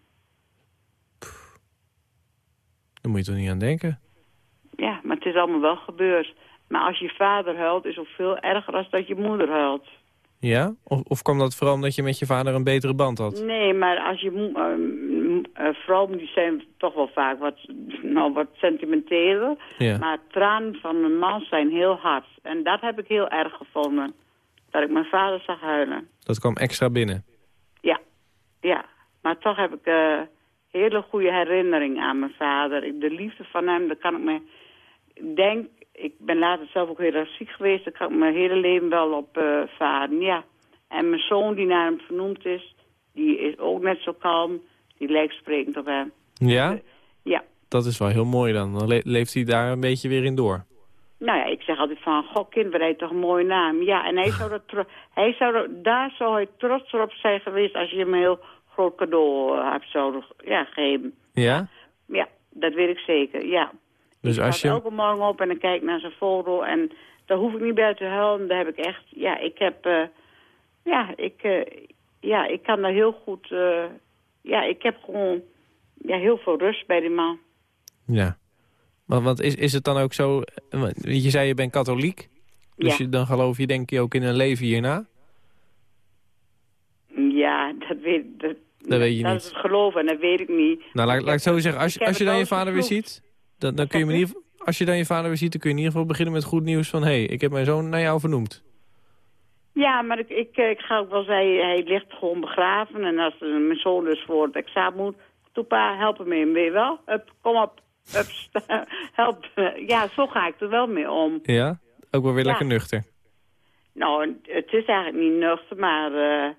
Daar moet je toch niet aan denken? Ja, maar het is allemaal wel gebeurd. Maar als je vader huilt, is het veel erger dan dat je moeder huilt. Ja? Of, of kwam dat vooral omdat je met je vader een betere band had? Nee, maar als je... Uh, vrouwen die zijn toch wel vaak wat, nou, wat sentimenteler. Ja. Maar tranen van een man zijn heel hard. En dat heb ik heel erg gevonden. Dat ik mijn vader zag huilen. Dat kwam extra binnen? Ja, ja. Maar toch heb ik uh, hele goede herinnering aan mijn vader. De liefde van hem, daar kan ik me... denk ik ben later zelf ook heel erg ziek geweest. Daar kan ik mijn hele leven wel op uh, varen, ja. En mijn zoon die naar hem vernoemd is, die is ook net zo kalm. Die lijkt sprekend op hem. Ja? Ja. Dat is wel heel mooi dan. Dan le leeft hij daar een beetje weer in door. Nou ja, ik zeg altijd van, goh kind, wat heeft toch een mooie naam. Ja, en hij zou, dat [LAUGHS] hij zou dat, daar zou hij trots op zijn geweest als je hem een heel groot cadeau uh, hebt zouden ja, geven. Ja? Ja, dat weet ik zeker, ja. Dus ik als je... elke morgen op en dan kijk naar zijn foto en daar hoef ik niet bij te huilen. Daar heb ik echt, ja, ik heb, eh, ja, ik, eh, ja, ik kan daar heel goed, eh, ja, ik heb gewoon, ja, heel veel rust bij die man. Ja. Want, want is, is het dan ook zo... Je zei je bent katholiek. Dus Ja. je, dan geloof je denk je ook in een leven hierna? Ja, dat weet, dat, Dat weet je dat niet. is het geloven en dat weet ik niet. Nou, laat, laat ik zo zeggen. Als, je- als je dan je vader weer ziet... Dan, dan kun je me in ieder geval- als je dan je vader weer ziet, dan kun je in ieder geval beginnen met goed nieuws van... hé, hey, ik heb mijn zoon naar jou vernoemd. Ja, maar ik, ik, ik ga ook wel zeggen, hij ligt gewoon begraven. En als eh, mijn zoon dus voor het examen moet... Toepa, help hem mee, weet je wel? Hup, kom op, Hup, [LAUGHS] help. Ja, zo ga ik er wel mee om. Ja? Ook wel weer Ja. lekker nuchter. Nou, het is eigenlijk niet nuchter, maar... eh,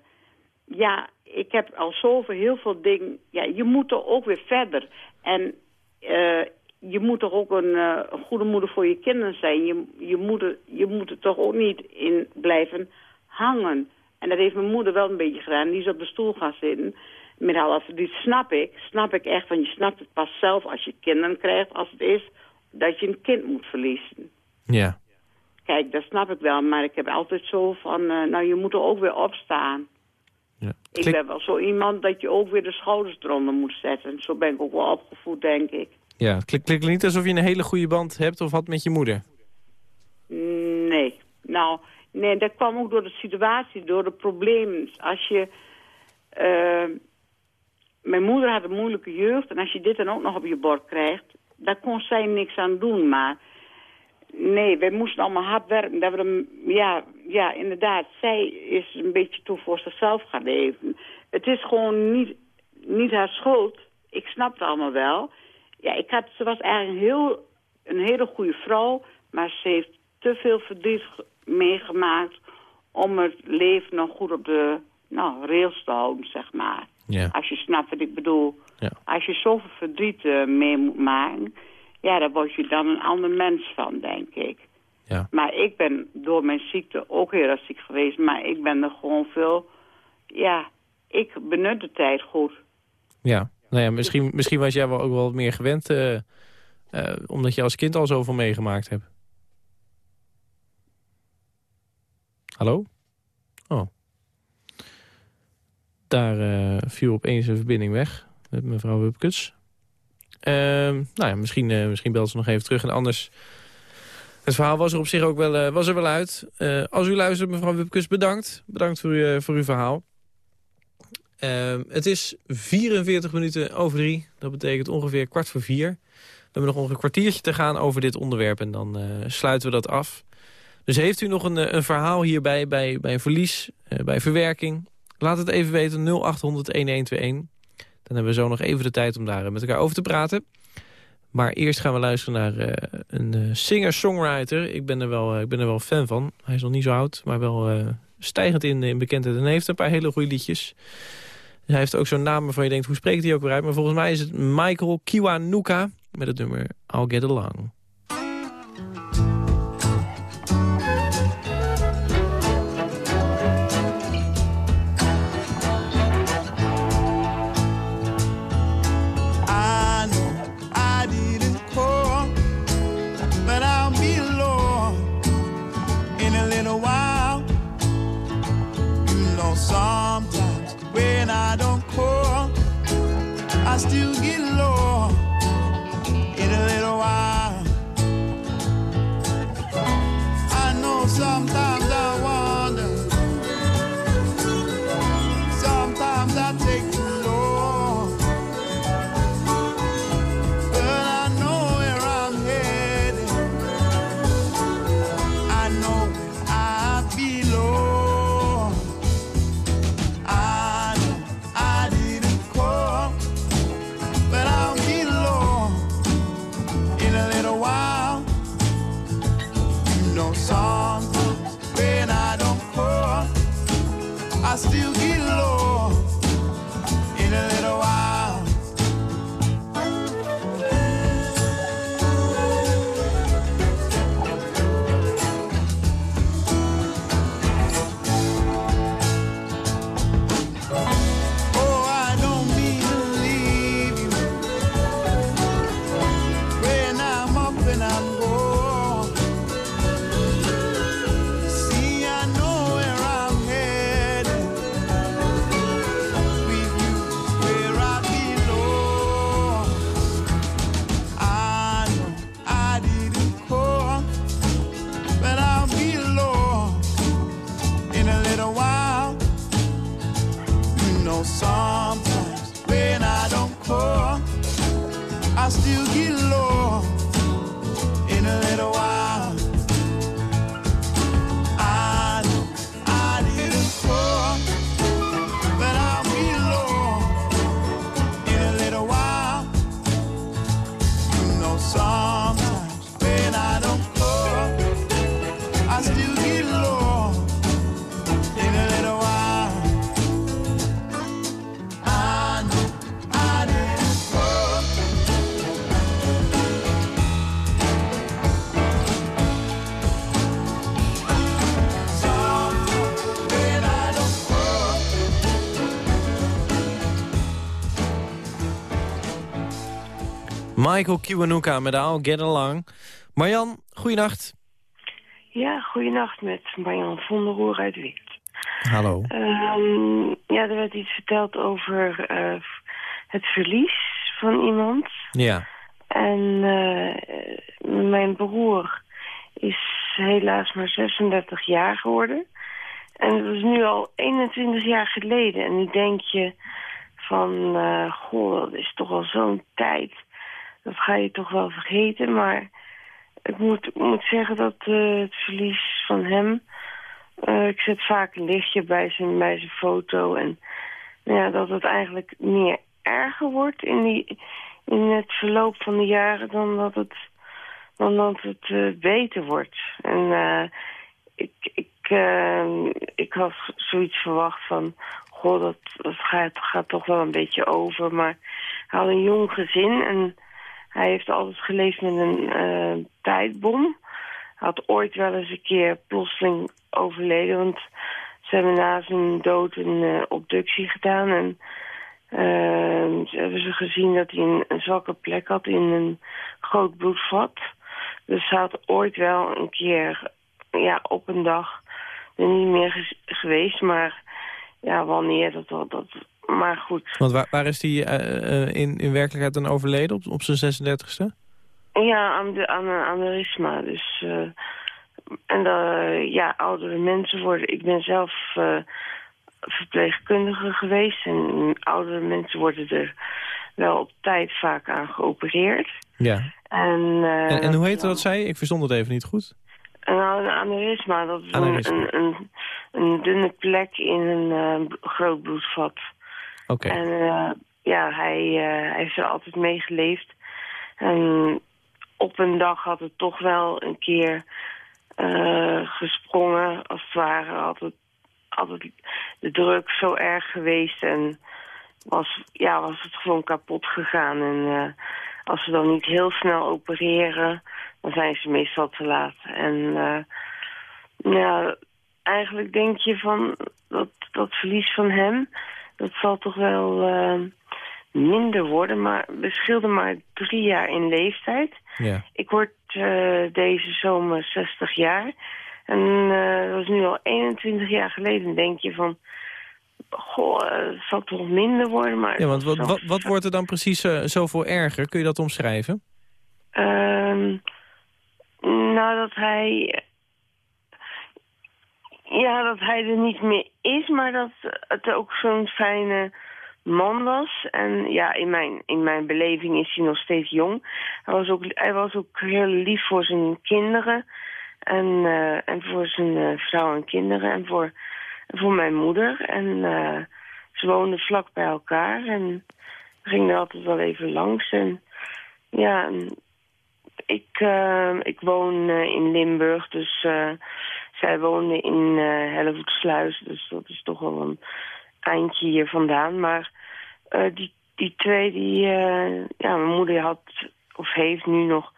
ja, ik heb al zoveel, heel veel dingen... Ja, je moet er ook weer verder. En eh, je moet toch ook een, eh, goede moeder voor je kinderen zijn. Je, je, moet er, je moet er toch ook niet in blijven hangen. En dat heeft mijn moeder wel een beetje gedaan. Die is op de stoel gaan zitten. Met die snap ik. Snap ik echt, want je snapt het pas zelf als je kinderen krijgt. Als het is dat je een kind moet verliezen. Ja. Kijk, dat snap ik wel, maar ik heb altijd zo van, eh, nou, je moet er ook weer opstaan. ja. Ik ben wel zo iemand dat je ook weer de schouders eronder moet zetten. Zo ben ik ook wel opgevoed, denk ik. Ja, het klinkt, klinkt niet alsof je een hele goede band hebt of had met je moeder. Nee. Nou, nee, dat kwam ook door de situatie, door de problemen. Als je... eh, mijn moeder had een moeilijke jeugd en als je dit dan ook nog op je bord krijgt, daar kon zij niks aan doen. Maar nee, wij moesten allemaal hard werken. Dat we ja, ja, inderdaad, zij is een beetje toe voor zichzelf gaan leven. Het is gewoon niet, niet haar schuld. Ik snap het allemaal wel. Ja, ik had, ze was eigenlijk heel, een hele goede vrouw, maar ze heeft te veel verdriet meegemaakt om het leven nog goed op de nou, rails te houden, zeg maar. Ja. Als je snapt wat ik bedoel. Ja. Als je zoveel verdriet eh, mee moet maken, ja, daar word je dan een ander mens van, denk ik. Ja. Maar ik ben door mijn ziekte ook heel erg ziek geweest, maar ik ben er gewoon veel, ja, ik benut de tijd goed. Ja. Nou ja, misschien, misschien was jij wel ook wel wat meer gewend... eh, eh, omdat je als kind al zoveel meegemaakt hebt. Hallo? Oh. Daar eh, viel opeens een verbinding weg met mevrouw Wupkes. Ehm, nou ja, misschien, eh, misschien belt ze nog even terug. En anders, het verhaal was er op zich ook wel, eh, was er wel uit. Als u luistert, mevrouw Wupkes, bedankt. Bedankt voor, uw, eh, voor uw verhaal. Ehm, het is 44 minuten over drie. Dat betekent ongeveer kwart voor vier. We hebben nog ongeveer een kwartiertje te gaan over dit onderwerp. En dan sluiten we dat af. Dus heeft u nog een, eh, een verhaal hierbij, bij, bij verlies, eh, bij verwerking... Laat het even weten, 0800-1121. Dan hebben we zo nog even de tijd om daar eh, met elkaar over te praten. Maar eerst gaan we luisteren naar een singer-songwriter. Ik, ben er wel, ik ben er wel fan van. Hij is nog niet zo oud, maar wel stijgend in, in bekendheid. En heeft een paar hele goede liedjes. Hij heeft ook zo'n naam waarvan je denkt, hoe spreekt hij ook weer uit? Maar volgens mij is het Michael Kiwanuka met het nummer I'll Get Along. sometimes when I don't call, I still get. Michael Kiwanuka met Al Get Along. Marjan, goeienacht. Ja, goeienacht met Marjan van der Roer uit Weert. Hallo. Ehm, ja, er werd iets verteld over eh, het verlies van iemand. Ja. En eh, mijn broer is helaas maar 36 jaar geworden. En dat is nu al 21 jaar geleden. En nu denk je van, eh, goh, dat is toch al zo'n tijd. Dat ga je toch wel vergeten. Maar ik moet, moet zeggen dat eh, het verlies van hem... eh, ik zet vaak een lichtje bij zijn, bij zijn foto. En nou ja, dat het eigenlijk meer erger wordt in, die, in het verloop van de jaren... dan dat het, dan dat het eh, beter wordt. En ik, ik, ik had zoiets verwacht van... Goh, dat, dat gaat, gaat toch wel een beetje over. Maar hij had een jong gezin en hij heeft altijd geleefd met een eh, tijdbom. Hij had ooit wel eens een keer plotseling overleden. Want ze hebben na zijn dood een eh, obductie gedaan. En eh, ze hebben ze gezien dat hij een, een zwakke plek had in een groot bloedvat. Dus hij had ooit wel een keer ja, op een dag er niet meer geweest. Maar ja, wanneer, dat, dat... Maar goed, Want waar, waar is hij eh, eh, in, in werkelijkheid dan overleden op, op zijn 36e? Ja, aan de, aan, de risma. Dus, eh, en ja, oudere mensen worden... Ik ben zelf verpleegkundige geweest. En oudere mensen worden er wel op tijd vaak aan geopereerd. Ja. En, uh, en, en hoe heette dat, zei je? Ik verstond het even niet goed. Nou, een aneurysma, dat is Aneurysma. een, een, een, een dunne plek in een uh, groot bloedvat. En uh, ja, hij, uh, hij heeft er altijd mee geleefd. En op een dag had het toch wel een keer uh, gesprongen, als het ware. Had het, de druk zo erg geweest en was, ja, was het gewoon kapot gegaan. En als ze dan niet heel snel opereren, dan zijn ze meestal te laat. En uh, ja, eigenlijk denk je van dat, dat verlies van hem, dat zal toch wel uh, minder worden. Maar we scheelden maar drie jaar in leeftijd. Ja. Ik word uh, deze zomer 60 jaar. En uh, dat is nu al 21 jaar geleden. denk je van, goh, het zal toch minder worden. Maar ja, want wat, wat, wat wordt er dan precies zoveel erger? Kun je dat omschrijven? Uh, nou, dat hij... Ja, dat hij er niet meer is, maar dat het ook zo'n fijne man was. En ja, in mijn, in mijn beleving is hij nog steeds jong. Hij was ook, hij was ook heel lief voor zijn kinderen. En, uh, en voor zijn uh, vrouw en kinderen. En voor, voor mijn moeder. En uh, ze woonden vlak bij elkaar. En we gingen er altijd wel even langs. En ja, ik, ik woon in Limburg, dus zij woonde in uh, Hellevoetsluis. Dus dat is toch wel een eindje hier vandaan. Maar uh, die, die twee, die, uh, ja, mijn moeder had of heeft nu nog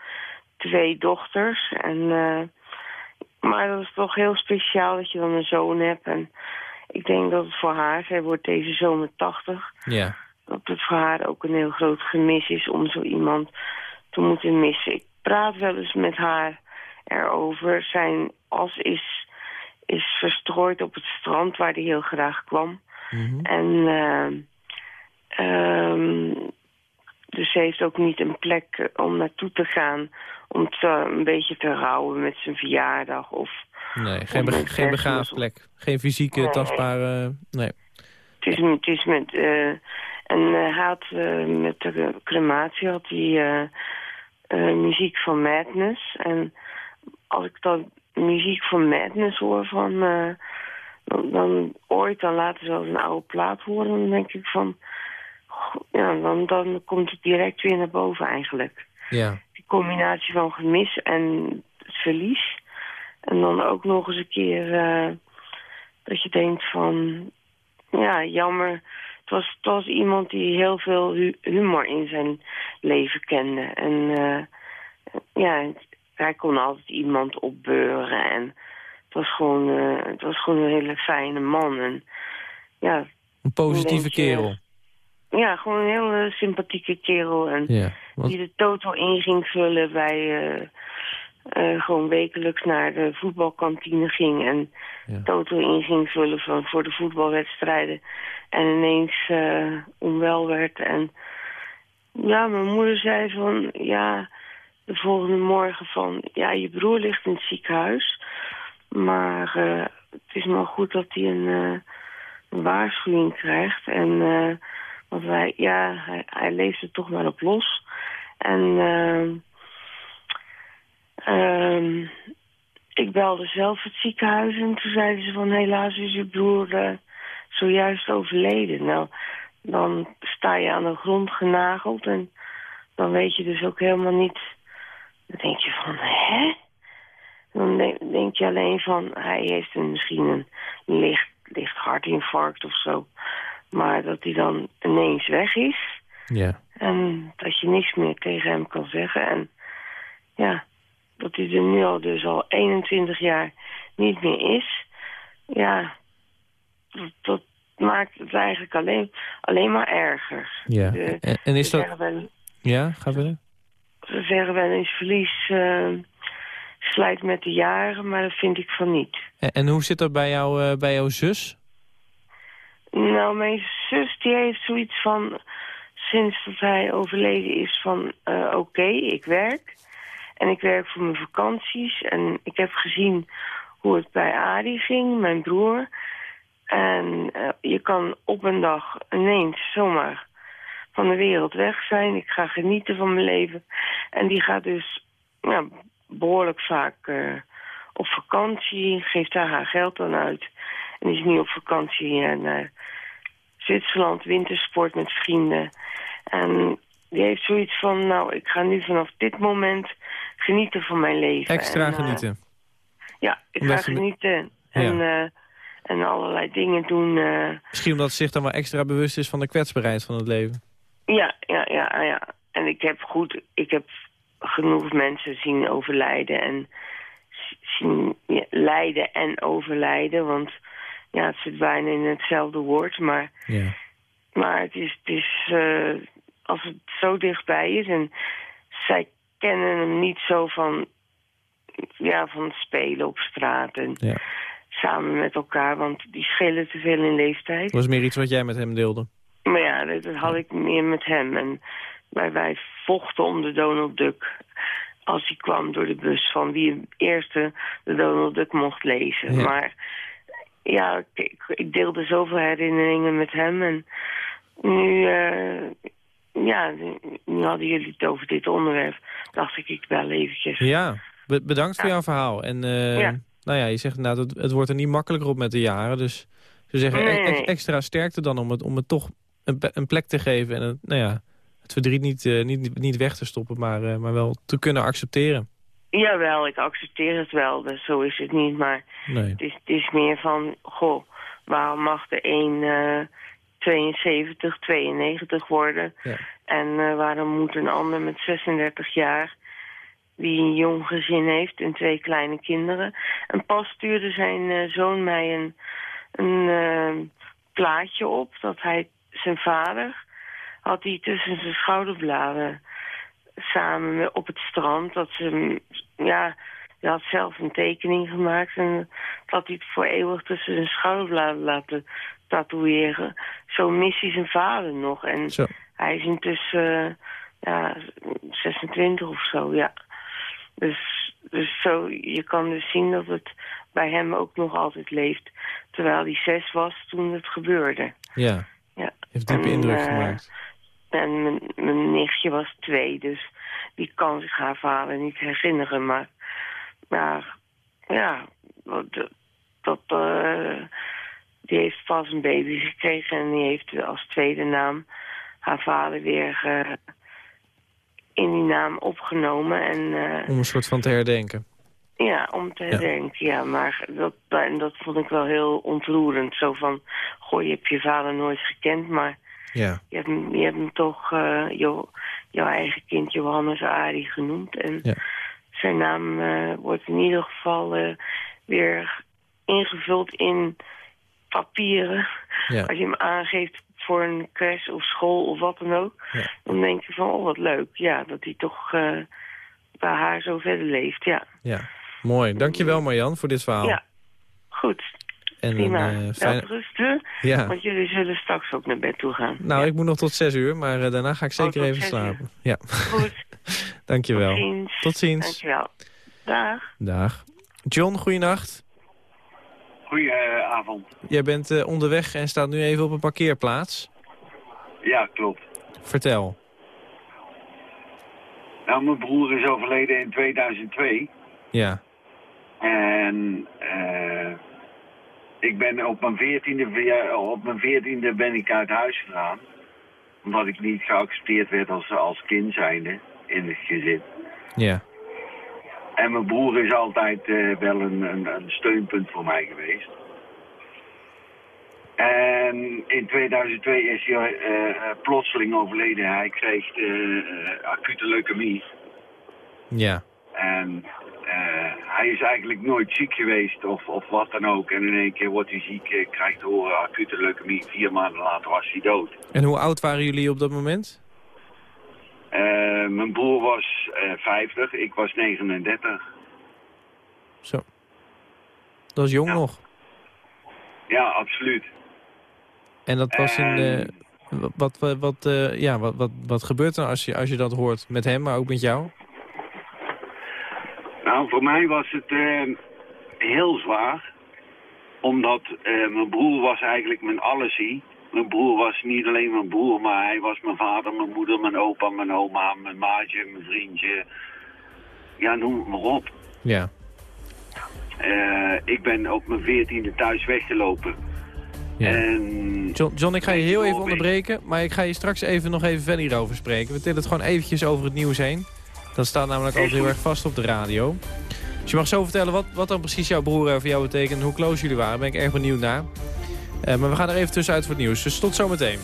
twee dochters. En, uh, maar dat is toch heel speciaal dat je dan een zoon hebt. En ik denk dat het voor haar, zij wordt deze zomer 80. Ja. Dat het voor haar ook een heel groot gemis is om zo iemand te moeten missen. Ik praat wel eens met haar erover. Zijn as is, is verstrooid op het strand waar hij heel graag kwam. Mm -hmm. En uh, um, dus heeft ook niet een plek om naartoe te gaan... om te, een beetje te rouwen met zijn verjaardag. Of, nee, geen, be geen begraafplek. Geen fysieke, nee. tastbare... Nee. Het is, het is met... Uh, en uh, hij had met de crematie had hij uh, muziek van Madness. En als ik dan muziek van Madness hoor van... dan, dan ooit, dan laten ze wel een oude plaat horen. Dan denk ik van... Ja, dan, dan komt het direct weer naar boven eigenlijk. Ja. Die combinatie van gemis en het verlies. En dan ook nog eens een keer dat je denkt van... Ja, jammer. Het was, het was iemand die heel veel hu humor in zijn leven kende. En uh, ja, hij kon altijd iemand opbeuren. En het was gewoon, uh, het was gewoon een hele fijne man. En, ja, een positieve kerel. Ja, gewoon een hele sympathieke kerel. En ja. Want- Die de toto in ging vullen bij... eh, eh, gewoon wekelijks naar de voetbalkantine ging en Ja. toto in ging vullen van, voor de voetbalwedstrijden. En ineens eh, onwel werd. En ja, mijn moeder zei van, ja, de volgende morgen van, ja, je broer ligt in het ziekenhuis. Maar eh, het is maar goed dat hij een, eh, waarschuwing krijgt. En eh, want wij, ja, hij, hij leeft er toch maar op los. En ehm, ik belde zelf het ziekenhuis en toen zeiden ze van helaas is uw broer zojuist overleden. Nou, dan sta je aan de grond genageld en dan weet je dus ook helemaal niet... Dan denk je van, hè? Dan denk, je alleen van, hij heeft een, misschien een licht, licht hartinfarct of zo. Maar dat hij dan ineens weg is Ja. en dat je niks meer tegen hem kan zeggen. En ja, dat hij er nu al dus al 21 jaar niet meer is. Ja, dat, dat maakt het eigenlijk alleen, alleen maar erger. ja. De- En, en is dat... Ja, ga verder. Ze zeggen wel eens verlies eh, slijt met de jaren, maar dat vind ik van niet. En, en hoe zit dat bij, jou, eh, bij jouw zus? Nou, mijn zus die heeft zoiets van... sinds dat hij overleden is van... eh, oké, ik werk. En ik werk voor mijn vakanties. En ik heb gezien hoe het bij Adi ging, mijn broer. En je kan op een dag ineens zomaar van de wereld weg zijn. Ik ga genieten van mijn leven. En die gaat dus ja, behoorlijk vaak eh, op vakantie. Geeft daar haar geld aan uit. En is nu op vakantie eh, naar Zwitserland, wintersport met vrienden. En die heeft zoiets van, nou, ik ga nu vanaf dit moment genieten van mijn leven. Extra En, eh, genieten. ja, ik Omdat ga genieten en, eh, en allerlei dingen doen. eh, Misschien omdat ze zich dan wel extra bewust is van de kwetsbaarheid van het leven. Ja, ja, ja, ja. En ik heb goed, ik heb genoeg mensen zien overlijden en zien ja, lijden en overlijden. Want ja, het zit bijna in hetzelfde woord, maar... Ja. Maar het is, het is eh, als het zo dichtbij is en zij kennen hem niet zo van, ja, van spelen op straat en Ja. samen met elkaar, want die schelen te veel in leeftijd. Dat was meer iets wat jij met hem deelde. Maar ja, dat, had ik meer met hem en wij, wij vochten om de Donald Duck als hij kwam door de bus van wie het eerste de Donald Duck mocht lezen. Ja. Maar ja, ik, deelde zoveel herinneringen met hem en nu, eh, ja, nu hadden jullie het over dit onderwerp. Dacht ik, ik bel eventjes. Ja, be- bedankt voor jouw verhaal. En eh, Ja. nou ja, je zegt inderdaad, het, het wordt er niet makkelijker op met de jaren. Dus ze zeggen Nee, e- nee. extra sterkte dan om het, om het toch een, plek te geven. En het, nou ja, het verdriet niet, eh, niet, niet weg te stoppen, maar, eh, maar wel te kunnen accepteren. Jawel, ik accepteer het wel, dus zo is het niet. Maar Nee. het is, het is meer van, goh, waarom mag de een eh 72, 92 worden? Ja. En eh, waarom moet een ander met 36 jaar, die een jong gezin heeft en twee kleine kinderen... En pas stuurde zijn eh, zoon mij een, een eh, plaatje op dat hij zijn vader had hij tussen zijn schouderbladen samen op het strand. Dat ze, hem- ja, hij had zelf een tekening gemaakt en dat hij het voor eeuwig tussen zijn schouderbladen laten tatoeëren. Zo mist hij zijn vader nog. En Zo. hij is intussen eh, ja, 26 of zo, ja. Dus, dus zo, je kan dus zien dat het bij hem ook nog altijd leeft. Terwijl hij zes was toen het gebeurde. Ja, Ja. heeft diepe En, indruk eh, gemaakt. En mijn, mijn nichtje was twee, dus die kan zich haar vader niet herinneren. Maar, maar ja, dat, dat, eh, die heeft pas een baby gekregen en die heeft als tweede naam haar vader weer eh, in die naam opgenomen. En Om een soort van te herdenken. Ja, om te herdenken, ja. Maar dat, en dat vond ik wel heel ontroerend. Zo van, goh, je hebt je vader nooit gekend, maar Ja, je hebt hem, je hebt hem toch eh, jou- jouw eigen kind Johannes Ari genoemd. En Ja. zijn naam eh, wordt in ieder geval eh, weer ingevuld in papieren. Ja. Als je hem aangeeft voor een crash of school of wat dan ook. Dan denk je van, oh wat leuk. Ja, dat hij toch bij haar zo verder leeft. Ja, Ja, mooi. Dankjewel Marjan voor dit verhaal. ja. goed. en Prima. een, eh, Wel fijne... rusten, Ja. want jullie zullen straks ook naar bed toe gaan. Nou, ja. ik moet nog tot zes uur, maar eh, daarna ga ik zeker tot even slapen. Ja, Goed, [LAUGHS] dankjewel. tot ziens. Tot ziens. Dankjewel. Dag. Dag. John, goeienacht. Goedenavond. Jij bent eh, onderweg en staat nu even op een parkeerplaats. Ja, klopt. Vertel. Nou, mijn broer is overleden in 2002. Ja, En eh, ik ben op mijn veertiende op mijn veertiende ben ik uit huis gegaan. Omdat ik niet geaccepteerd werd als, als kind zijnde in het gezin. ja, En mijn broer is altijd eh, wel een, een, een steunpunt voor mij geweest. En in 2002 is hij eh, plotseling overleden. Hij kreeg eh, acute leukemie. ja. En hij is eigenlijk nooit ziek geweest of, of wat dan ook. En in één keer wordt hij ziek, eh, krijgt te horen acute leukemie. Vier maanden later was hij dood. En hoe oud waren jullie op dat moment? Eh, mijn broer was eh 50, ik was 39. Zo. Dat was jong Ja. nog. Ja, absoluut. En dat was in... Eh, wat, wat, wat, eh, ja, wat, wat, wat gebeurt er als je, als je dat hoort met hem, maar ook met jou? Nou, voor mij was het eh, heel zwaar. Omdat eh, mijn broer was eigenlijk mijn allesie. Mijn broer was niet alleen mijn broer, maar hij was mijn vader, mijn moeder, mijn opa, mijn oma, mijn maatje, mijn vriendje. Ja, noem het maar op. Ja. Eh, ik ben op mijn veertiende thuis weggelopen. ja. En John, John, ik ga je heel even onderbreken, maar ik ga je straks even nog even verder hierover spreken. We tillen het gewoon eventjes over het nieuws heen. Dat staat namelijk altijd heel erg vast op de radio. Dus je mag zo vertellen wat, wat dan precies jouw broer eh, voor jou betekent en hoe close jullie waren. Daar ben ik erg benieuwd naar. Eh, maar we gaan er even tussenuit voor het nieuws, dus tot zometeen.